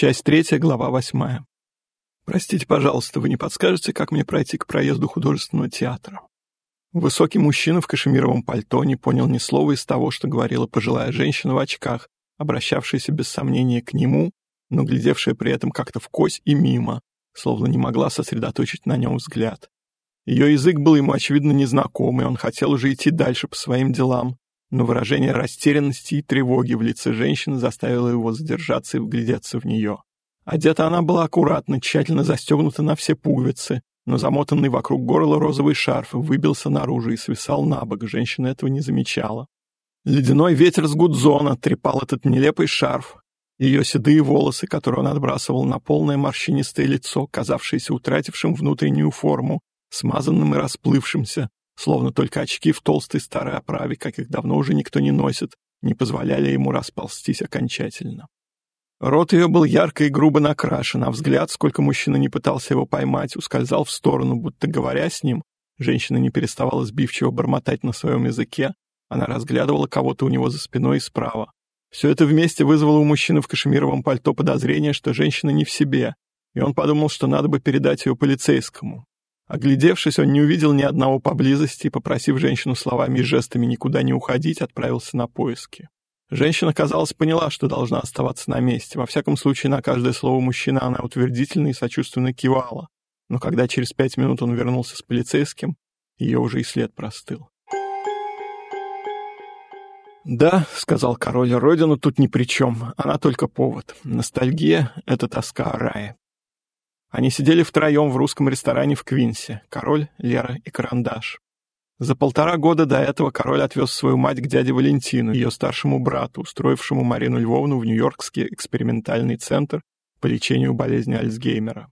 Часть третья, глава восьмая. Простите, пожалуйста, вы не подскажете, как мне пройти к проезду художественного театра? Высокий мужчина в кашемировом пальто не понял ни слова из того, что говорила пожилая женщина в очках, обращавшаяся без сомнения к нему, но глядевшая при этом как-то вкось и мимо, словно не могла сосредоточить на нем взгляд. Ее язык был ему, очевидно, незнакомый, он хотел уже идти дальше по своим делам, но выражение растерянности и тревоги в лице женщины заставило его задержаться и вглядеться в нее. Одета она была аккуратно, тщательно застегнута на все пуговицы, но замотанный вокруг горла розовый шарф выбился наружу и свисал на бок, женщина этого не замечала. Ледяной ветер с гудзона трепал этот нелепый шарф. Ее седые волосы, которые он отбрасывал на полное морщинистое лицо, казавшееся утратившим внутреннюю форму, смазанным и расплывшимся, словно только очки в толстой старой оправе, как их давно уже никто не носит, не позволяли ему расползтись окончательно. Рот ее был ярко и грубо накрашен, а взгляд, сколько мужчина не пытался его поймать, ускользал в сторону, будто говоря с ним, женщина не переставала сбивчиво бормотать на своем языке, она разглядывала кого-то у него за спиной и справа. Все это вместе вызвало у мужчины в кашемировом пальто подозрение, что женщина не в себе, и он подумал, что надо бы передать ее полицейскому. Оглядевшись, он не увидел ни одного поблизости и, попросив женщину словами и жестами никуда не уходить, отправился на поиски. Женщина, казалось, поняла, что должна оставаться на месте. Во всяком случае, на каждое слово мужчины она утвердительно и сочувственно кивала. Но когда через пять минут он вернулся с полицейским, ее уже и след простыл. «Да», — сказал король, — «родина тут ни при чем, она только повод. Ностальгия — это тоска о рае. Они сидели втроем в русском ресторане в Квинсе, король, Лера и Карандаш. За полтора года до этого король отвез свою мать к дяде Валентину, ее старшему брату, устроившему Марину Львовну в Нью-Йоркский экспериментальный центр по лечению болезни Альцгеймера.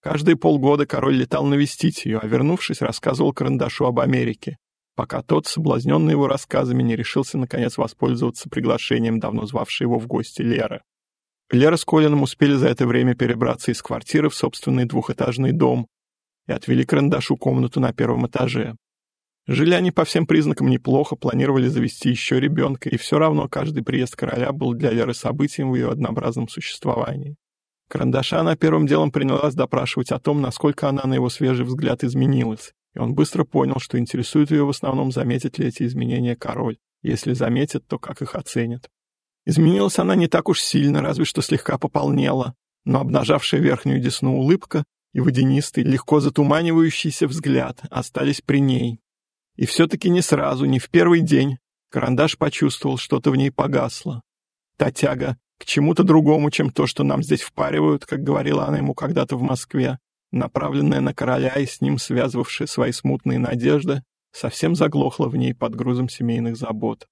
Каждые полгода король летал навестить ее, а вернувшись, рассказывал Карандашу об Америке, пока тот, соблазненный его рассказами, не решился наконец воспользоваться приглашением давно звавшей его в гости Леры. Лера с Колином успели за это время перебраться из квартиры в собственный двухэтажный дом и отвели карандашу комнату на первом этаже. Жили они по всем признакам неплохо, планировали завести еще ребенка, и все равно каждый приезд короля был для Леры событием в ее однообразном существовании. Карандаша она первым делом принялась допрашивать о том, насколько она, на его свежий взгляд, изменилась, и он быстро понял, что интересует ее в основном, заметит ли эти изменения король. Если заметит, то как их оценит. Изменилась она не так уж сильно, разве что слегка пополнела, но обнажавшая верхнюю десну улыбка и водянистый, легко затуманивающийся взгляд остались при ней. И все-таки не сразу, не в первый день, карандаш почувствовал, что-то в ней погасло. Та тяга к чему-то другому, чем то, что нам здесь впаривают, как говорила она ему когда-то в Москве, направленная на короля и с ним связывавшая свои смутные надежды, совсем заглохла в ней под грузом семейных забот.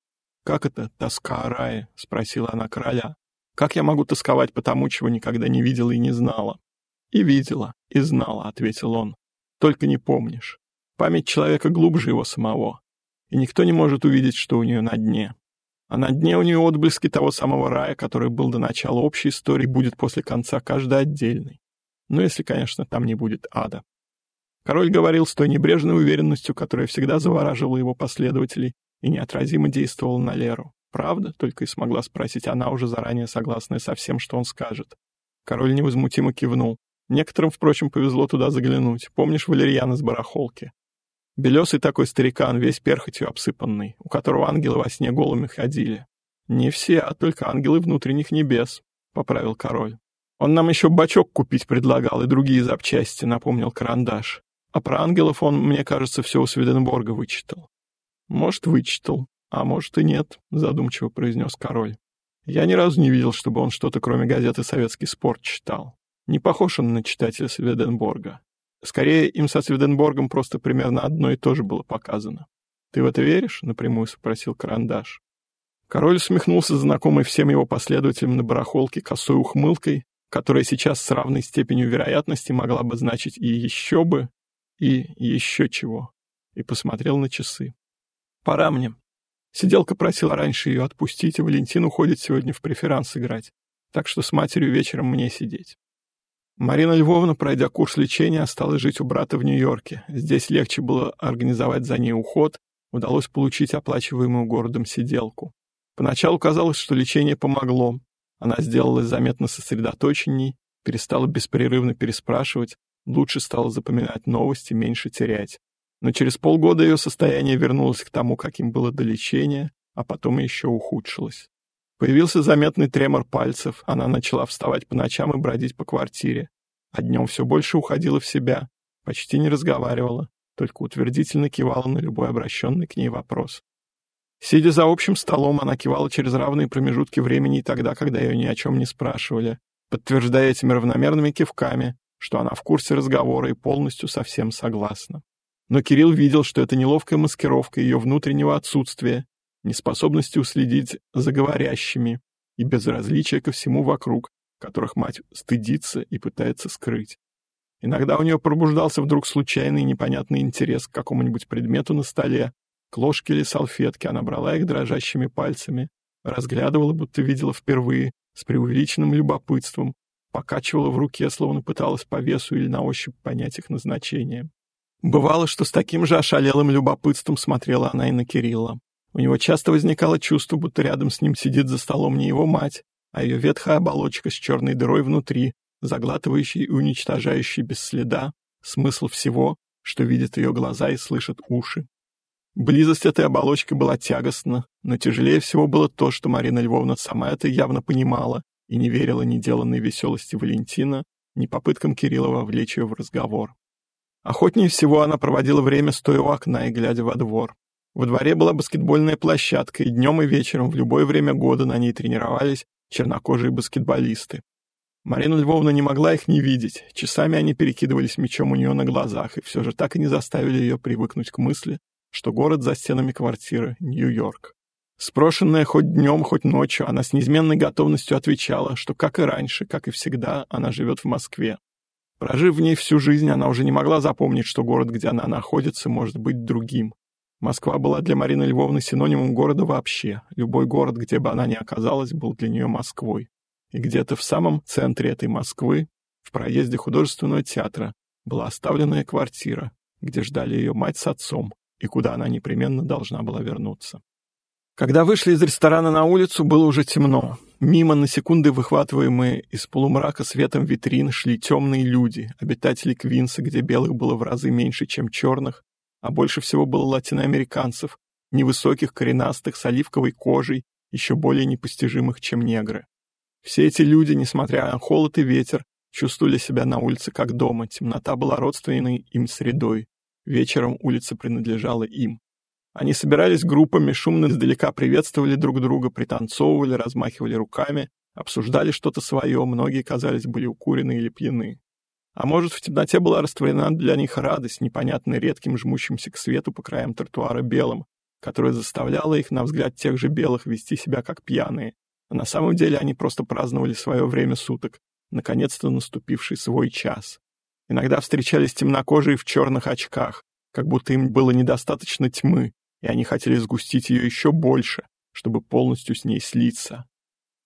«Как это тоска о рае?» — спросила она короля. «Как я могу тосковать по тому, чего никогда не видела и не знала?» «И видела, и знала», — ответил он. «Только не помнишь. Память человека глубже его самого, и никто не может увидеть, что у нее на дне. А на дне у нее отблески того самого рая, который был до начала общей истории, будет после конца каждый отдельный. Ну, если, конечно, там не будет ада». Король говорил с той небрежной уверенностью, которая всегда завораживала его последователей, и неотразимо действовала на Леру. «Правда?» — только и смогла спросить она, уже заранее согласная со всем, что он скажет. Король невозмутимо кивнул. Некоторым, впрочем, повезло туда заглянуть. Помнишь Валерьяна с барахолки? Белесый такой старикан, весь перхотью обсыпанный, у которого ангелы во сне голыми ходили. Не все, а только ангелы внутренних небес, — поправил король. Он нам еще бачок купить предлагал и другие запчасти, — напомнил карандаш. А про ангелов он, мне кажется, все у Сведенборга вычитал. «Может, вычитал, а может и нет», — задумчиво произнес король. «Я ни разу не видел, чтобы он что-то кроме газеты «Советский спорт» читал. Не похож он на читателя Сведенборга. Скорее, им со Сведенборгом просто примерно одно и то же было показано. «Ты в это веришь?» — напрямую спросил Карандаш. Король усмехнулся знакомый всем его последователям на барахолке косой ухмылкой, которая сейчас с равной степенью вероятности могла бы значить и еще бы, и еще чего, и посмотрел на часы. Пора мне. Сиделка просила раньше ее отпустить, и Валентин уходит сегодня в преферанс играть. Так что с матерью вечером мне сидеть. Марина Львовна, пройдя курс лечения, осталась жить у брата в Нью-Йорке. Здесь легче было организовать за ней уход, удалось получить оплачиваемую городом сиделку. Поначалу казалось, что лечение помогло. Она сделалась заметно сосредоточенней, перестала беспрерывно переспрашивать, лучше стала запоминать новости, меньше терять. Но через полгода ее состояние вернулось к тому, каким было до лечения, а потом еще ухудшилось. Появился заметный тремор пальцев, она начала вставать по ночам и бродить по квартире. А днем все больше уходила в себя, почти не разговаривала, только утвердительно кивала на любой обращенный к ней вопрос. Сидя за общим столом, она кивала через равные промежутки времени и тогда, когда ее ни о чем не спрашивали, подтверждая этими равномерными кивками, что она в курсе разговора и полностью со всем согласна. Но Кирилл видел, что это неловкая маскировка ее внутреннего отсутствия, неспособности уследить за говорящими и безразличия ко всему вокруг, которых мать стыдится и пытается скрыть. Иногда у нее пробуждался вдруг случайный непонятный интерес к какому-нибудь предмету на столе, к ложке или салфетке, она брала их дрожащими пальцами, разглядывала, будто видела впервые, с преувеличенным любопытством, покачивала в руке, словно пыталась по весу или на ощупь понять их назначение. Бывало, что с таким же ошалелым любопытством смотрела она и на Кирилла. У него часто возникало чувство, будто рядом с ним сидит за столом не его мать, а ее ветхая оболочка с черной дырой внутри, заглатывающей и уничтожающей без следа смысл всего, что видят ее глаза и слышат уши. Близость этой оболочки была тягостна, но тяжелее всего было то, что Марина Львовна сама это явно понимала и не верила ни деланной веселости Валентина, ни попыткам Кириллова вовлечь ее в разговор. Охотнее всего она проводила время стоя у окна и глядя во двор. Во дворе была баскетбольная площадка, и днем и вечером в любое время года на ней тренировались чернокожие баскетболисты. Марина Львовна не могла их не видеть, часами они перекидывались мячом у нее на глазах, и все же так и не заставили ее привыкнуть к мысли, что город за стенами квартиры — Нью-Йорк. Спрошенная хоть днем, хоть ночью, она с неизменной готовностью отвечала, что, как и раньше, как и всегда, она живет в Москве. Прожив в ней всю жизнь, она уже не могла запомнить, что город, где она находится, может быть другим. Москва была для Марины Львовны синонимом города вообще. Любой город, где бы она ни оказалась, был для нее Москвой. И где-то в самом центре этой Москвы, в проезде художественного театра, была оставленная квартира, где ждали ее мать с отцом, и куда она непременно должна была вернуться. Когда вышли из ресторана на улицу, было уже темно. Мимо на секунды выхватываемые из полумрака светом витрин шли темные люди, обитатели Квинса, где белых было в разы меньше, чем черных, а больше всего было латиноамериканцев, невысоких, коренастых, с оливковой кожей, еще более непостижимых, чем негры. Все эти люди, несмотря на холод и ветер, чувствовали себя на улице как дома, темнота была родственной им средой, Вечером улица принадлежала им. Они собирались группами, шумно издалека приветствовали друг друга, пританцовывали, размахивали руками, обсуждали что-то свое, многие, казались, были укурены или пьяны. А может, в темноте была растворена для них радость, непонятная редким жмущимся к свету по краям тротуара белым, которая заставляла их, на взгляд тех же белых, вести себя как пьяные. А на самом деле они просто праздновали свое время суток, наконец-то наступивший свой час. Иногда встречались темнокожие в черных очках, как будто им было недостаточно тьмы, и они хотели сгустить ее еще больше, чтобы полностью с ней слиться.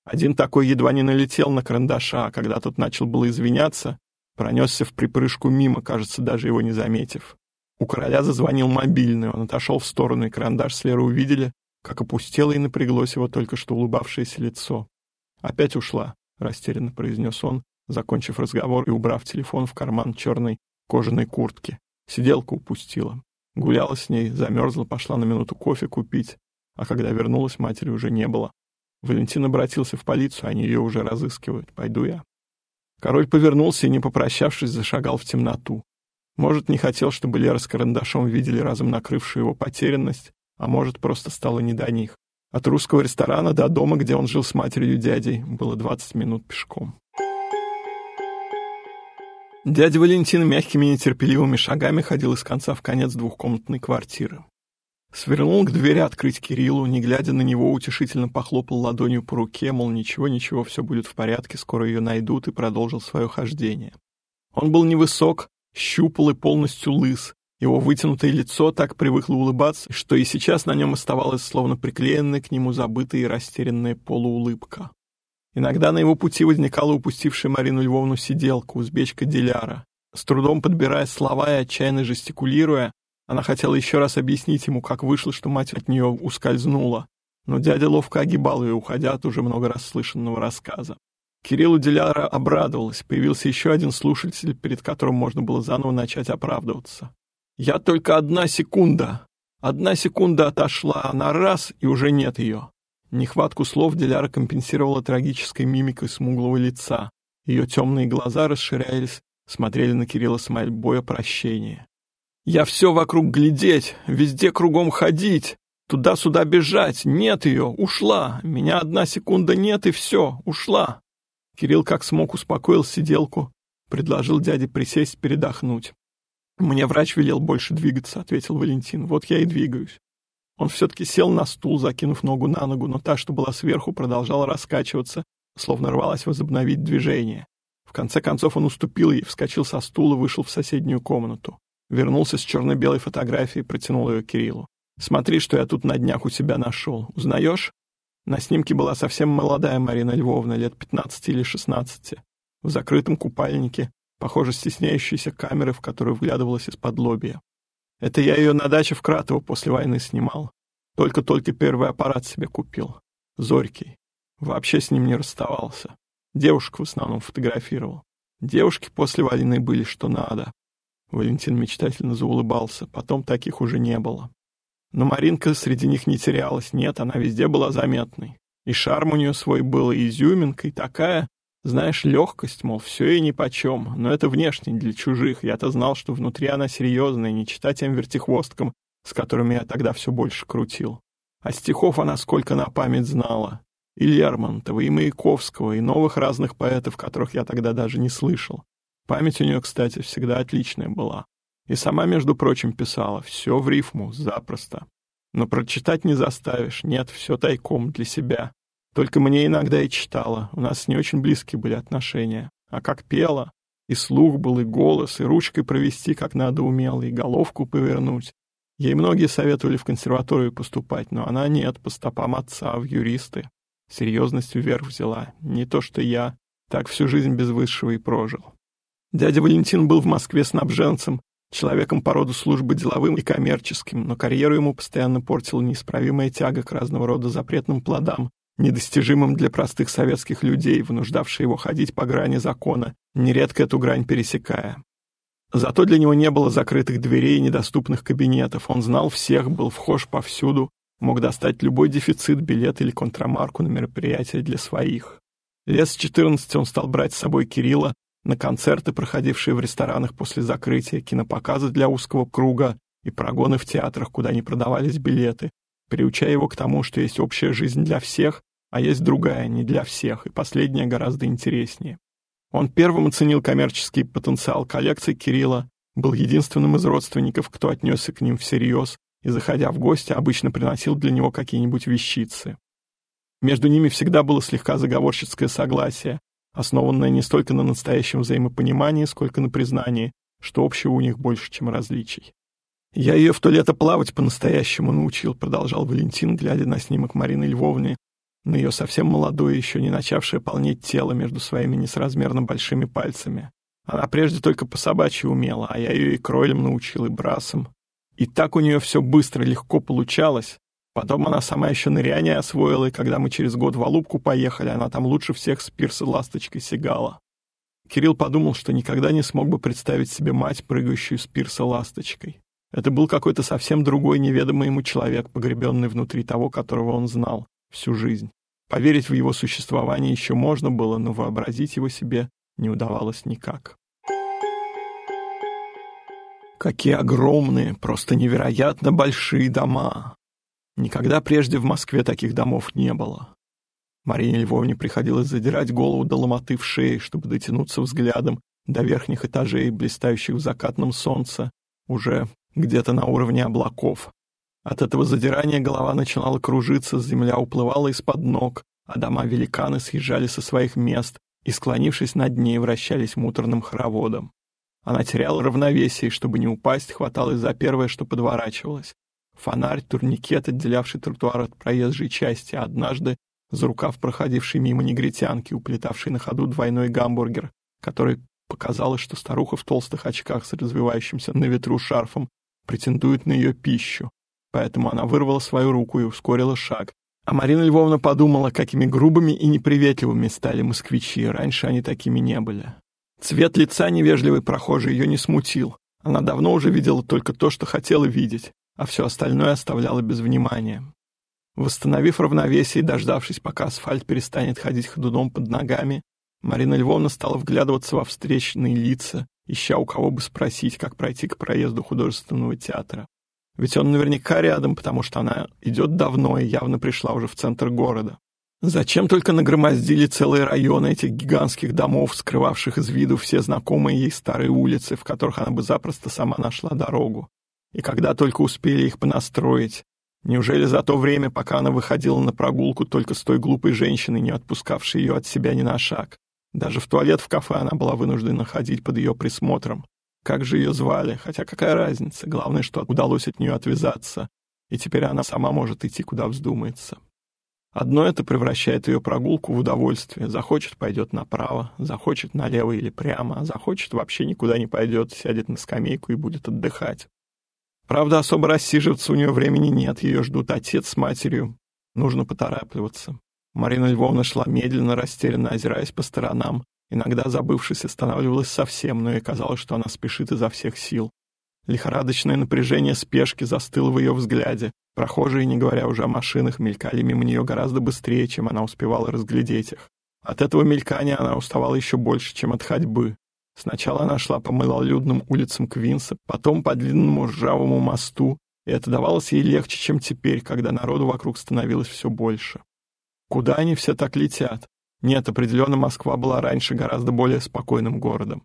Один такой едва не налетел на карандаша, а когда тот начал было извиняться, пронесся в припрыжку мимо, кажется, даже его не заметив. У короля зазвонил мобильный, он отошел в сторону, и карандаш с Лерой увидели, как опустело и напряглось его только что улыбавшееся лицо. «Опять ушла», — растерянно произнес он, закончив разговор и убрав телефон в карман черной кожаной куртки. Сиделка упустила. Гуляла с ней, замерзла, пошла на минуту кофе купить, а когда вернулась, матери уже не было. Валентин обратился в полицию, они ее уже разыскивают. Пойду я. Король повернулся и, не попрощавшись, зашагал в темноту. Может, не хотел, чтобы Лера с карандашом видели разом накрывшую его потерянность, а может, просто стало не до них. От русского ресторана до дома, где он жил с матерью и дядей, было 20 минут пешком. Дядя Валентин мягкими нетерпеливыми шагами ходил из конца в конец двухкомнатной квартиры. Свернул к двери открыть Кириллу, не глядя на него, утешительно похлопал ладонью по руке, мол, ничего-ничего, все будет в порядке, скоро ее найдут, и продолжил свое хождение. Он был невысок, щупал и полностью лыс. Его вытянутое лицо так привыкло улыбаться, что и сейчас на нем оставалась словно приклеенная к нему забытая и растерянная полуулыбка. Иногда на его пути возникала упустившая Марину Львовну сиделка, узбечка Диляра. С трудом подбирая слова и отчаянно жестикулируя, она хотела еще раз объяснить ему, как вышло, что мать от нее ускользнула. но дядя ловко огибал ее, уходя от уже много раз слышанного рассказа. Кириллу Диляра обрадовалась, появился еще один слушатель, перед которым можно было заново начать оправдываться. «Я только одна секунда! Одна секунда отошла, она раз, и уже нет ее!» Нехватку слов Диляра компенсировала трагической мимикой смуглого лица. Ее темные глаза расширялись, смотрели на Кирилла с мольбой о прощении. «Я все вокруг глядеть, везде кругом ходить, туда-сюда бежать, нет ее, ушла, меня одна секунда нет и все, ушла!» Кирилл как смог успокоил сиделку, предложил дяде присесть передохнуть. «Мне врач велел больше двигаться», — ответил Валентин. «Вот я и двигаюсь». Он все-таки сел на стул, закинув ногу на ногу, но та, что была сверху, продолжала раскачиваться, словно рвалась возобновить движение. В конце концов он уступил ей, вскочил со стула, вышел в соседнюю комнату. Вернулся с черно-белой фотографией и протянул ее Кириллу. «Смотри, что я тут на днях у себя нашел. Узнаешь?» На снимке была совсем молодая Марина Львовна, лет 15 или 16, в закрытом купальнике, похоже, стесняющейся камеры, в которую вглядывалась из-под лобья. Это я ее на даче в Кратово после войны снимал. Только-только первый аппарат себе купил. Зорький. Вообще с ним не расставался. Девушек в основном фотографировал. Девушки после войны были что надо. Валентин мечтательно заулыбался. Потом таких уже не было. Но Маринка среди них не терялась, нет, она везде была заметной. И шарм у нее свой был, и изюминка, и такая, знаешь, легкость, мол, все и нипочем. Но это внешне, для чужих. Я-то знал, что внутри она серьезная, не читать тем вертихвосткам, с которыми я тогда все больше крутил. А стихов она сколько на память знала. И Лермонтова, и Маяковского, и новых разных поэтов, которых я тогда даже не слышал. Память у нее, кстати, всегда отличная была. И сама, между прочим, писала. Все в рифму, запросто. Но прочитать не заставишь. Нет, все тайком для себя. Только мне иногда и читала. У нас не очень близкие были отношения. А как пела, и слух был, и голос, и ручкой провести как надо умела, и головку повернуть. Ей многие советовали в консерваторию поступать, но она нет, по стопам отца, в юристы. Серьезностью вверх взяла. Не то что я. Так всю жизнь без высшего и прожил. Дядя Валентин был в Москве снабженцем, человеком по роду службы деловым и коммерческим, но карьеру ему постоянно портила неисправимая тяга к разного рода запретным плодам, недостижимым для простых советских людей, вынуждавшей его ходить по грани закона, нередко эту грань пересекая. Зато для него не было закрытых дверей и недоступных кабинетов, он знал всех, был вхож повсюду, мог достать любой дефицит, билет или контрамарку на мероприятие для своих. Лет с 14 он стал брать с собой Кирилла, на концерты, проходившие в ресторанах после закрытия, кинопоказы для узкого круга и прогоны в театрах, куда не продавались билеты, приучая его к тому, что есть общая жизнь для всех, а есть другая, не для всех, и последняя гораздо интереснее. Он первым оценил коммерческий потенциал коллекции Кирилла, был единственным из родственников, кто отнесся к ним всерьез, и, заходя в гости, обычно приносил для него какие-нибудь вещицы. Между ними всегда было слегка заговорщицкое согласие, основанная не столько на настоящем взаимопонимании, сколько на признании, что общего у них больше, чем различий. «Я ее в то лето плавать по-настоящему научил», — продолжал Валентин, глядя на снимок Марины Львовны, на ее совсем молодое, еще не начавшее полнеть тело между своими несразмерно большими пальцами. Она прежде только по собачьи умела, а я ее и кройлем научил, и брасом. И так у нее все быстро, легко получалось, Потом она сама еще ныряние освоила, и когда мы через год в Алубку поехали, она там лучше всех с пирса ласточкой сигала. Кирилл подумал, что никогда не смог бы представить себе мать, прыгающую с пирса ласточкой. Это был какой-то совсем другой неведомый ему человек, погребенный внутри того, которого он знал всю жизнь. Поверить в его существование еще можно было, но вообразить его себе не удавалось никак. Какие огромные, просто невероятно большие дома! Никогда прежде в Москве таких домов не было. Марине Львовне приходилось задирать голову до ломоты в шее, чтобы дотянуться взглядом до верхних этажей, блистающих в закатном солнце, уже где-то на уровне облаков. От этого задирания голова начинала кружиться, земля уплывала из-под ног, а дома-великаны съезжали со своих мест и, склонившись над ней, вращались муторным хороводом. Она теряла равновесие, чтобы не упасть, хваталась за первое, что подворачивалось. Фонарь, турникет, отделявший тротуар от проезжей части, однажды за рукав проходившей мимо негритянки, уплетавшей на ходу двойной гамбургер, который показалось, что старуха в толстых очках с развивающимся на ветру шарфом претендует на ее пищу. Поэтому она вырвала свою руку и ускорила шаг, А Марина Львовна подумала, какими грубыми и неприветливыми стали москвичи, раньше они такими не были. Цвет лица невежливой прохожей ее не смутил. Она давно уже видела только то, что хотела видеть, а все остальное оставляла без внимания. Восстановив равновесие и дождавшись, пока асфальт перестанет ходить ходуном под ногами, Марина Львовна стала вглядываться во встречные лица, ища у кого бы спросить, как пройти к проезду художественного театра. Ведь он наверняка рядом, потому что она идет давно и явно пришла уже в центр города. Зачем только нагромоздили целые районы этих гигантских домов, скрывавших из виду все знакомые ей старые улицы, в которых она бы запросто сама нашла дорогу? И когда только успели их понастроить? Неужели за то время, пока она выходила на прогулку только с той глупой женщиной, не отпускавшей ее от себя ни на шаг? Даже в туалет в кафе она была вынуждена ходить под ее присмотром. Как же ее звали? Хотя какая разница? Главное, что удалось от нее отвязаться. И теперь она сама может идти, куда вздумается. Одно это превращает ее прогулку в удовольствие. Захочет — пойдет направо, захочет — налево или прямо, а захочет — вообще никуда не пойдет, сядет на скамейку и будет отдыхать. Правда, особо рассиживаться у нее времени нет, ее ждут отец с матерью. Нужно поторапливаться. Марина Львовна шла медленно, растерянно озираясь по сторонам, Иногда, забывшись, останавливалась совсем, но ей казалось, что она спешит изо всех сил. Лихорадочное напряжение спешки застыло в ее взгляде. Прохожие, не говоря уже о машинах, мелькали мимо нее гораздо быстрее, чем она успевала разглядеть их. От этого мелькания она уставала еще больше, чем от ходьбы. Сначала она шла по малолюдным улицам Квинса, потом по длинному ржавому мосту, и это давалось ей легче, чем теперь, когда народу вокруг становилось все больше. Куда они все так летят? Нет, определенно Москва была раньше гораздо более спокойным городом.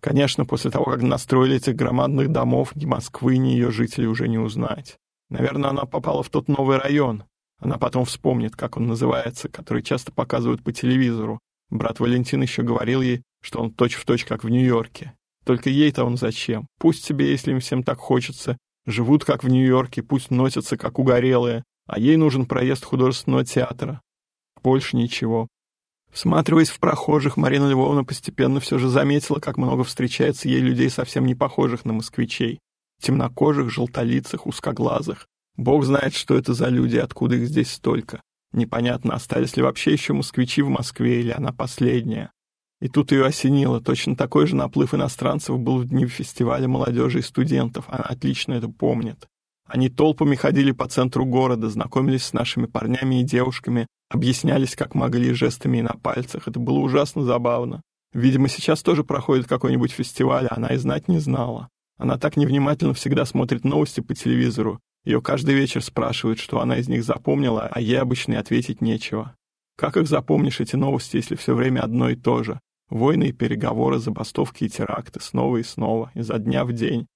Конечно, после того, как настроили этих громадных домов, ни Москвы, ни ее жителей уже не узнать. Наверное, она попала в тот новый район. Она потом вспомнит, как он называется, который часто показывают по телевизору. Брат Валентин еще говорил ей, что он точь-в-точь, точь, как в Нью-Йорке. Только ей-то он зачем? Пусть себе, если им всем так хочется, живут как в Нью-Йорке, пусть носятся как угорелые, а ей нужен проезд художественного театра. Больше ничего. Всматриваясь в прохожих, Марина Львовна постепенно все же заметила, как много встречается ей людей, совсем не похожих на москвичей. Темнокожих, желтолицых, узкоглазых. Бог знает, что это за люди, откуда их здесь столько. Непонятно, остались ли вообще еще москвичи в Москве, или она последняя. И тут ее осенило. Точно такой же наплыв иностранцев был в дни фестиваля молодежи и студентов. Она отлично это помнит. Они толпами ходили по центру города, знакомились с нашими парнями и девушками, объяснялись как могли жестами и на пальцах. Это было ужасно забавно. Видимо, сейчас тоже проходит какой-нибудь фестиваль, а она и знать не знала. Она так невнимательно всегда смотрит новости по телевизору. Ее каждый вечер спрашивают, что она из них запомнила, а ей обычно и ответить нечего. Как их запомнишь, эти новости, если все время одно и то же? Войны и переговоры, забастовки и теракты, снова и снова, изо дня в день.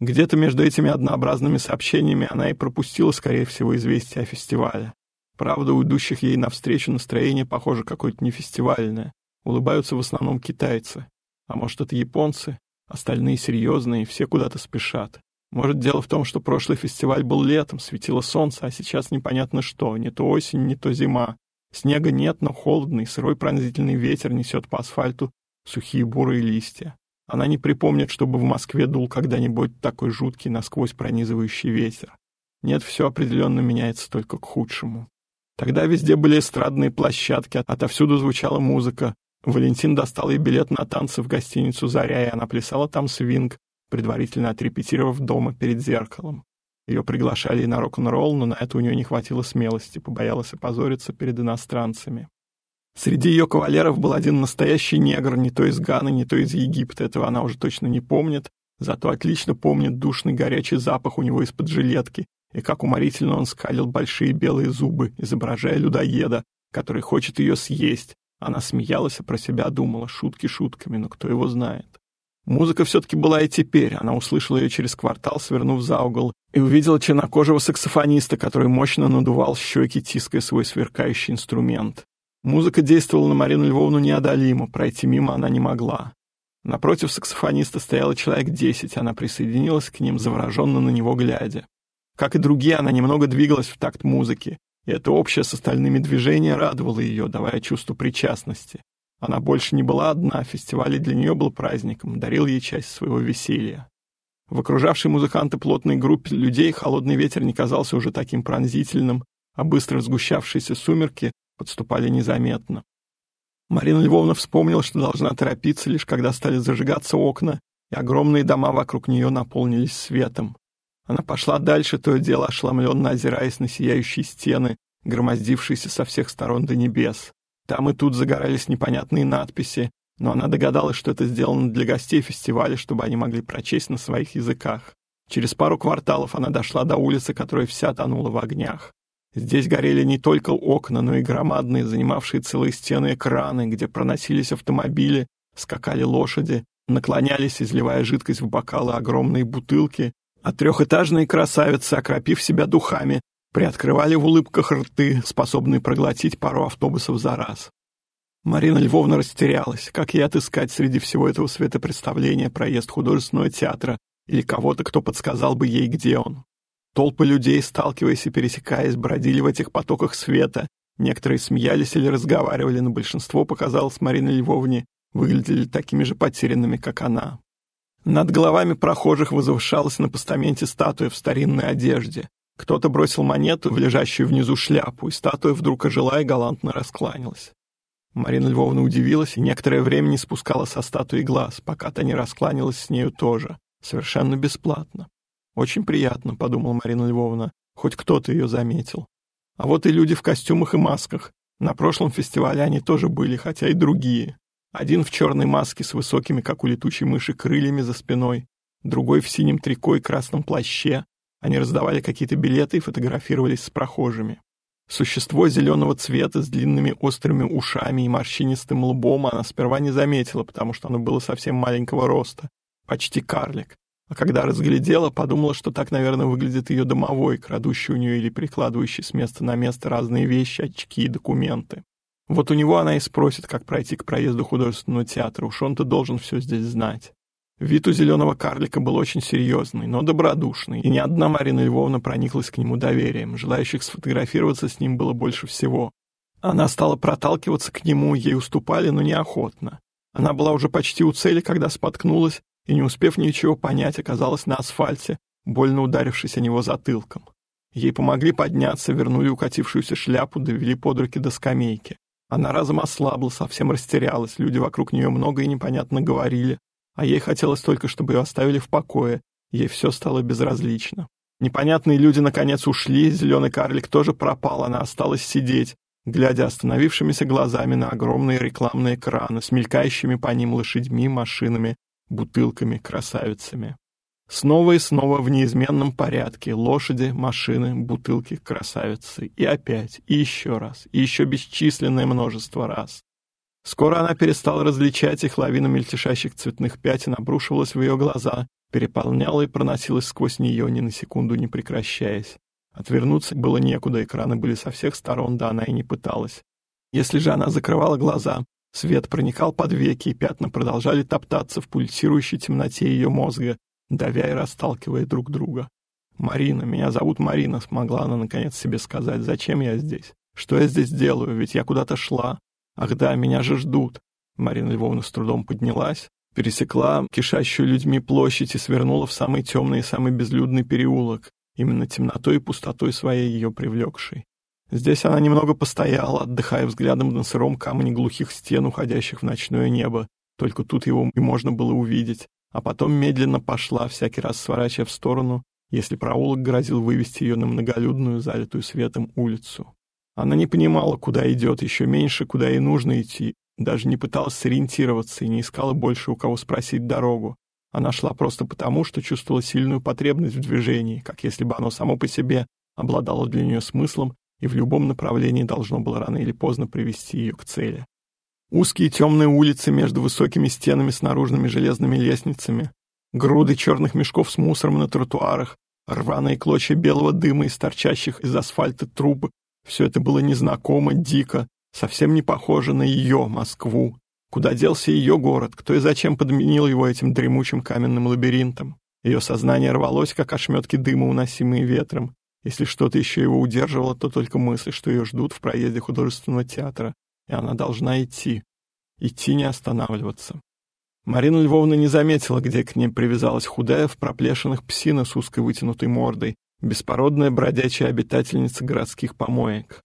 Где-то между этими однообразными сообщениями она и пропустила, скорее всего, известие о фестивале. Правда, у идущих ей навстречу настроение, похоже, какое-то не фестивальное. Улыбаются в основном китайцы. А может, это японцы? Остальные серьезные, все куда-то спешат. Может, дело в том, что прошлый фестиваль был летом, светило солнце, а сейчас непонятно что, не то осень, не то зима. Снега нет, но холодный, сырой пронзительный ветер несет по асфальту сухие бурые листья. Она не припомнит, чтобы в Москве дул когда-нибудь такой жуткий, насквозь пронизывающий ветер. Нет, все определенно меняется только к худшему. Тогда везде были эстрадные площадки, отовсюду звучала музыка. Валентин достал ей билет на танцы в гостиницу «Заря», и она плясала там свинг, предварительно отрепетировав дома перед зеркалом. Ее приглашали и на рок-н-ролл, но на это у нее не хватило смелости, побоялась опозориться перед иностранцами. Среди ее кавалеров был один настоящий негр, не то из Ганы, не то из Египта, этого она уже точно не помнит, зато отлично помнит душный горячий запах у него из-под жилетки, и как уморительно он скалил большие белые зубы, изображая людоеда, который хочет ее съесть. Она смеялась, а про себя думала, шутки шутками, но кто его знает. Музыка все-таки была и теперь. Она услышала ее через квартал, свернув за угол, и увидела чернокожего саксофониста, который мощно надувал щеки, тиская свой сверкающий инструмент. Музыка действовала на Марину Львовну неодолимо, пройти мимо она не могла. Напротив саксофониста стояло человек десять, она присоединилась к ним, завороженно на него глядя. Как и другие, она немного двигалась в такт музыки, и это общее с остальными движение радовало ее, давая чувство причастности. Она больше не была одна, фестиваль для нее был праздником, дарил ей часть своего веселья. В окружавшей музыканты плотной группе людей холодный ветер не казался уже таким пронзительным, а быстро сгущавшиеся сумерки подступали незаметно. Марина Львовна вспомнила, что должна торопиться, лишь когда стали зажигаться окна, и огромные дома вокруг нее наполнились светом. Она пошла дальше, то и дело ошеломленно озираясь на сияющие стены, громоздившиеся со всех сторон до небес. Там и тут загорались непонятные надписи, но она догадалась, что это сделано для гостей фестиваля, чтобы они могли прочесть на своих языках. Через пару кварталов она дошла до улицы, которая вся тонула в огнях. Здесь горели не только окна, но и громадные, занимавшие целые стены экраны, где проносились автомобили, скакали лошади, наклонялись, изливая жидкость в бокалы огромные бутылки, а трехэтажные красавицы, окропив себя духами, приоткрывали в улыбках рты, способные проглотить пару автобусов за раз. Марина Львовна растерялась, как ей отыскать среди всего этого светопредставления проезд художественного театра или кого-то, кто подсказал бы ей, где он. Толпы людей, сталкиваясь и пересекаясь, бродили в этих потоках света. Некоторые смеялись или разговаривали, но большинство, показалось Марине Львовне, выглядели такими же потерянными, как она. Над головами прохожих возвышалась на постаменте статуя в старинной одежде. Кто-то бросил монету в лежащую внизу шляпу, и статуя вдруг ожила и галантно раскланялась. Марина Львовна удивилась и некоторое время не спускала со статуи глаз, пока та не раскланялась с нею тоже, совершенно бесплатно. «Очень приятно», — подумала Марина Львовна, — «хоть кто-то ее заметил». А вот и люди в костюмах и масках. На прошлом фестивале они тоже были, хотя и другие. Один в черной маске с высокими, как у летучей мыши, крыльями за спиной, другой в синем трико и красном плаще. Они раздавали какие-то билеты и фотографировались с прохожими. Существо зеленого цвета с длинными острыми ушами и морщинистым лбом она сперва не заметила, потому что оно было совсем маленького роста, почти карлик. А когда разглядела, подумала, что так, наверное, выглядит ее домовой, крадущий у нее или прикладывающий с места на место разные вещи, очки и документы. Вот у него она и спросит, как пройти к проезду художественного театра, уж он-то должен все здесь знать. Вид у зеленого карлика был очень серьезный, но добродушный, и ни одна Марина Львовна прониклась к нему доверием, желающих сфотографироваться с ним было больше всего. Она стала проталкиваться к нему, ей уступали, но неохотно. Она была уже почти у цели, когда споткнулась, и, не успев ничего понять, оказалась на асфальте, больно ударившись о него затылком. Ей помогли подняться, вернули укатившуюся шляпу, довели под руки до скамейки. Она разом ослабла, совсем растерялась, люди вокруг нее много и непонятно говорили, а ей хотелось только, чтобы ее оставили в покое, ей все стало безразлично. Непонятные люди наконец ушли, зеленый карлик тоже пропал, она осталась сидеть, глядя остановившимися глазами на огромные рекламные экраны с мелькающими по ним лошадьми, машинами, бутылками, красавицами. Снова и снова в неизменном порядке лошади, машины, бутылки, красавицы. И опять, и еще раз, и еще бесчисленное множество раз. Скоро она перестала различать их, лавина мельтешащих цветных пятен обрушивалась в ее глаза, переполняла и проносилась сквозь нее, ни на секунду не прекращаясь. Отвернуться было некуда, экраны были со всех сторон, да она и не пыталась. Если же она закрывала глаза, свет проникал под веки, и пятна продолжали топтаться в пульсирующей темноте ее мозга, давя и расталкивая друг друга. «Марина, меня зовут Марина», — смогла она наконец себе сказать. «Зачем я здесь? Что я здесь делаю? Ведь я куда-то шла. Ах да, меня же ждут». Марина Львовна с трудом поднялась, пересекла кишащую людьми площадь и свернула в самый темный и самый безлюдный переулок, именно темнотой и пустотой своей ее привлекшей. Здесь она немного постояла, отдыхая взглядом на сыром камне глухих стен, уходящих в ночное небо. Только тут его и можно было увидеть а потом медленно пошла, всякий раз сворачивая в сторону, если проулок грозил вывести ее на многолюдную, залитую светом улицу. Она не понимала, куда идет, еще меньше, куда ей нужно идти, даже не пыталась сориентироваться и не искала больше у кого спросить дорогу. Она шла просто потому, что чувствовала сильную потребность в движении, как если бы оно само по себе обладало для нее смыслом и в любом направлении должно было рано или поздно привести ее к цели. Узкие темные улицы между высокими стенами с наружными железными лестницами, груды черных мешков с мусором на тротуарах, рваные клочья белого дыма из торчащих из асфальта труб. Все это было незнакомо, дико, совсем не похоже на ее Москву. Куда делся ее город, кто и зачем подменил его этим дремучим каменным лабиринтом? Ее сознание рвалось, как ошметки дыма, уносимые ветром. Если что-то еще его удерживало, то только мысль, что ее ждут в проезде художественного театра, и она должна идти. Идти не останавливаться. Марина Львовна не заметила, где к ней привязалась худая в проплешинах псина с узкой вытянутой мордой, беспородная бродячая обитательница городских помоек.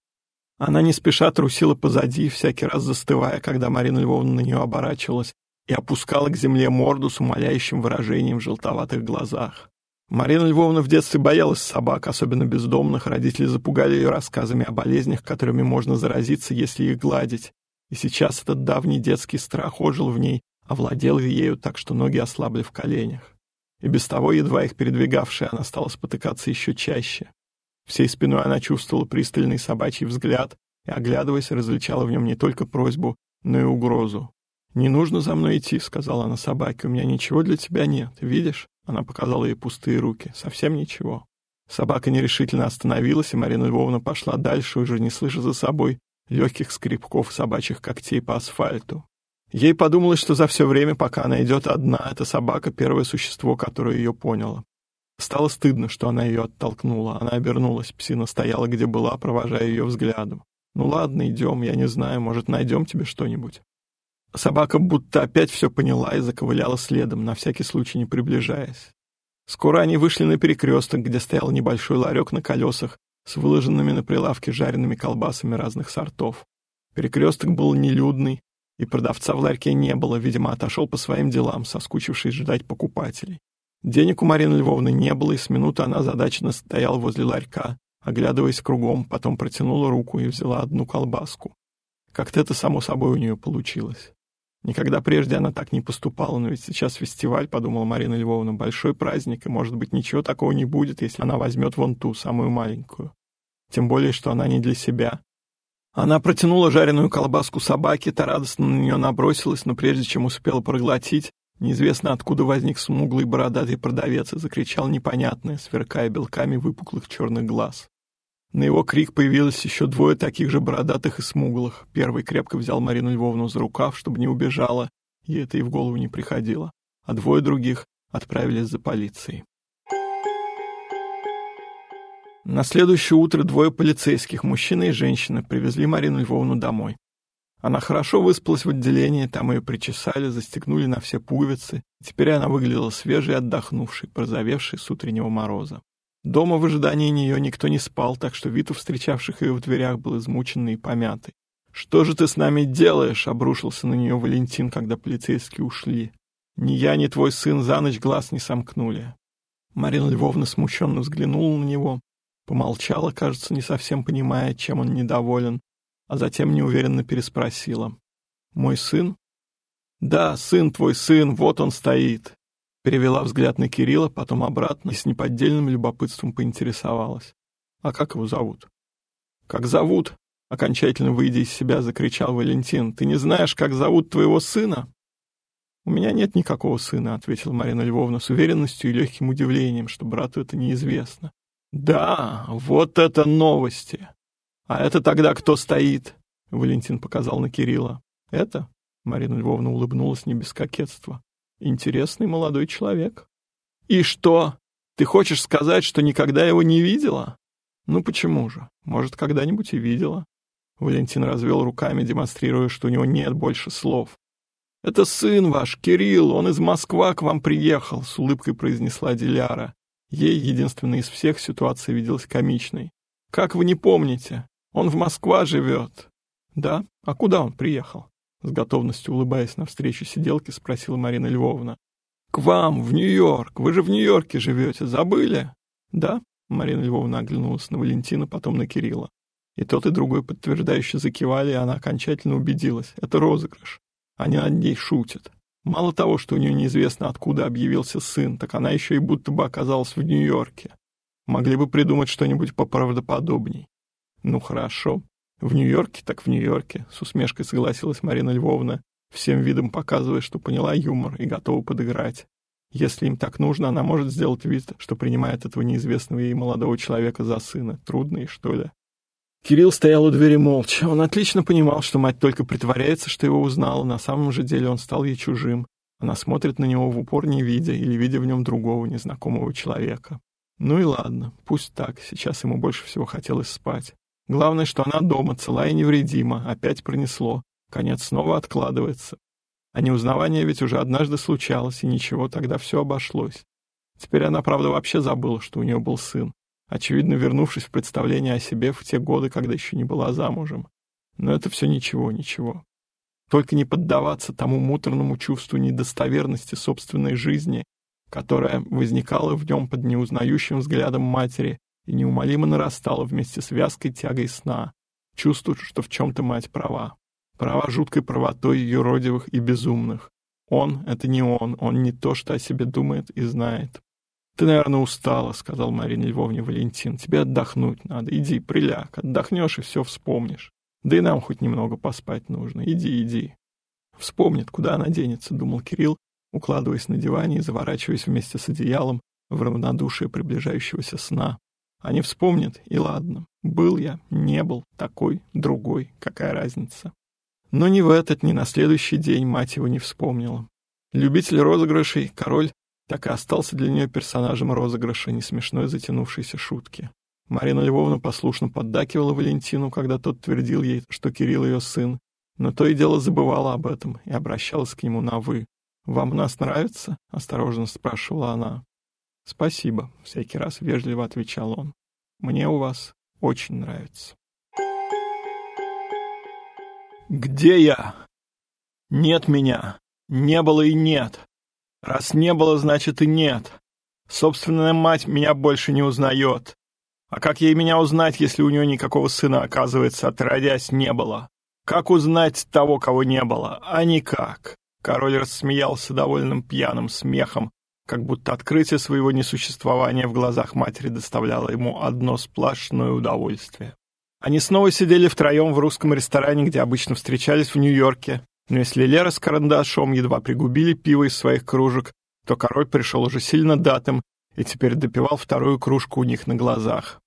Она не спеша трусила позади, всякий раз застывая, когда Марина Львовна на нее оборачивалась, и опускала к земле морду с умоляющим выражением в желтоватых глазах. Марина Львовна в детстве боялась собак, особенно бездомных. Родители запугали ее рассказами о болезнях, которыми можно заразиться, если их гладить. И сейчас этот давний детский страх ожил в ней, овладел ею так, что ноги ослабли в коленях. И без того, едва их передвигавшая, она стала спотыкаться еще чаще. Всей спиной она чувствовала пристальный собачий взгляд и, оглядываясь, различала в нем не только просьбу, но и угрозу. «Не нужно за мной идти», — сказала она собаке, — «у меня ничего для тебя нет, видишь?» Она показала ей пустые руки. «Совсем ничего». Собака нерешительно остановилась, и Марина Львовна пошла дальше, уже не слыша за собой легких скрипков собачьих когтей по асфальту. Ей подумалось, что за все время, пока она идет одна, эта собака — первое существо, которое ее поняло. Стало стыдно, что она ее оттолкнула. Она обернулась, псина стояла, где была, провожая ее взглядом. «Ну ладно, идем, я не знаю, может, найдем тебе что-нибудь». Собака будто опять все поняла и заковыляла следом, на всякий случай не приближаясь. Скоро они вышли на перекресток, где стоял небольшой ларек на колесах с выложенными на прилавке жареными колбасами разных сортов. Перекресток был нелюдный, и продавца в ларьке не было, видимо, отошел по своим делам, соскучившись ждать покупателей. Денег у Марины Львовны не было, и с минуты она задачно стояла возле ларька, оглядываясь кругом, потом протянула руку и взяла одну колбаску. Как-то это само собой у нее получилось. Никогда прежде она так не поступала, но ведь сейчас фестиваль, подумала Марина Львовна, большой праздник, и, может быть, ничего такого не будет, если она возьмет вон ту, самую маленькую. Тем более, что она не для себя. Она протянула жареную колбаску собаке, та радостно на нее набросилась, но прежде чем успела проглотить, неизвестно откуда возник смуглый бородатый продавец и закричал непонятное, сверкая белками выпуклых черных глаз. На его крик появилось еще двое таких же бородатых и смуглых. Первый крепко взял Марину Львовну за рукав, чтобы не убежала, ей это и в голову не приходило, а двое других отправились за полицией. На следующее утро двое полицейских, мужчина и женщина, привезли Марину Львовну домой. Она хорошо выспалась в отделении, там ее причесали, застегнули на все пуговицы. Теперь она выглядела свежей, отдохнувшей, прозовевшей с утреннего мороза. Дома в ожидании нее никто не спал, так что вид у встречавших ее в дверях был измученный и помятый. «Что же ты с нами делаешь?» — обрушился на нее Валентин, когда полицейские ушли. «Ни я, ни твой сын за ночь глаз не сомкнули». Марина Львовна смущенно взглянула на него, помолчала, кажется, не совсем понимая, чем он недоволен, а затем неуверенно переспросила. «Мой сын?» «Да, сын твой сын, вот он стоит. Перевела взгляд на Кирилла, потом обратно и с неподдельным любопытством поинтересовалась. «А как его зовут?» «Как зовут?» — окончательно выйдя из себя, закричал Валентин. «Ты не знаешь, как зовут твоего сына?» «У меня нет никакого сына», — ответила Марина Львовна с уверенностью и легким удивлением, что брату это неизвестно. «Да, вот это новости! А это тогда кто стоит?» — Валентин показал на Кирилла. «Это?» — Марина Львовна улыбнулась не без кокетства. Интересный молодой человек. И что? Ты хочешь сказать, что никогда его не видела? Ну почему же? Может, когда-нибудь и видела. Валентин развел руками, демонстрируя, что у него нет больше слов. «Это сын ваш, Кирилл, он из Москвы к вам приехал», — с улыбкой произнесла Диляра. Ей, единственной из всех, ситуация виделась комичной. «Как вы не помните? Он в Москва живет». «Да? А куда он приехал?» С готовностью улыбаясь навстречу сиделке, спросила Марина Львовна. «К вам, в Нью-Йорк! Вы же в Нью-Йорке живете, забыли?» «Да», — Марина Львовна оглянулась на Валентина, потом на Кирилла. И тот, и другой подтверждающе закивали, и она окончательно убедилась. Это розыгрыш. Они над ней шутят. Мало того, что у нее неизвестно, откуда объявился сын, так она еще и будто бы оказалась в Нью-Йорке. Могли бы придумать что-нибудь поправдоподобней. Ну хорошо, в Нью-Йорке, так в Нью-Йорке, с усмешкой согласилась Марина Львовна, всем видом показывая, что поняла юмор и готова подыграть. Если им так нужно, она может сделать вид, что принимает этого неизвестного ей молодого человека за сына. Трудно и что ли? Кирилл стоял у двери молча. Он отлично понимал, что мать только притворяется, что его узнала. На самом же деле он стал ей чужим. Она смотрит на него в упор не видя или видя в нем другого незнакомого человека. Ну и ладно, пусть так, сейчас ему больше всего хотелось спать. Главное, что она дома, цела и невредима, опять пронесло. Конец снова откладывается. А неузнавание ведь уже однажды случалось, и ничего, тогда все обошлось. Теперь она, правда, вообще забыла, что у нее был сын. очевидно, вернувшись в представление о себе в те годы, когда еще не была замужем. Но это все ничего, ничего. Только не поддаваться тому муторному чувству недостоверности собственной жизни, которое возникало в нем под неузнающим взглядом матери и неумолимо нарастало вместе с вязкой тягой сна, чувствует, что в чем-то мать права. Права жуткой правотой юродивых и безумных. Он — это не он, он не то, что о себе думает и знает. «Ты, наверное, устала», — сказал Марина Львовне Валентин. «Тебе отдохнуть надо. Иди, приляг, отдохнешь и все вспомнишь. Да и нам хоть немного поспать нужно. Иди, иди». «Вспомнит, куда она денется», — думал Кирилл, укладываясь на диване и заворачиваясь вместе с одеялом в равнодушие приближающегося сна. Они вспомнят, и ладно. Был я, не был, такой, другой, какая разница. Но ни в этот, ни на следующий день мать его не вспомнила. Любитель розыгрышей, король, так и остался для нее персонажем розыгрыша несмешной затянувшейся шутки. Марина Львовна послушно поддакивала Валентину, когда тот твердил ей, что Кирилл ее сын, но то и дело забывала об этом и обращалась к нему на «вы». «Вам нас нравится?» — осторожно спрашивала она. «Спасибо», — всякий раз вежливо отвечал он. «Мне у вас очень нравится». «Где я?» «Нет меня. Не было и нет. Раз не было, значит и нет. Собственная мать меня больше не узнает. А как ей меня узнать, если у нее никакого сына, оказывается, отродясь не было? Как узнать того, кого не было? А никак. Король рассмеялся довольным пьяным смехом, как будто открытие своего несуществования в глазах матери доставляло ему одно сплошное удовольствие. Они снова сидели втроем в русском ресторане, где обычно встречались в Нью-Йорке, но если Лера с карандашом едва пригубили пиво из своих кружек, то король пришел уже сильно датым и теперь допивал вторую кружку у них на глазах.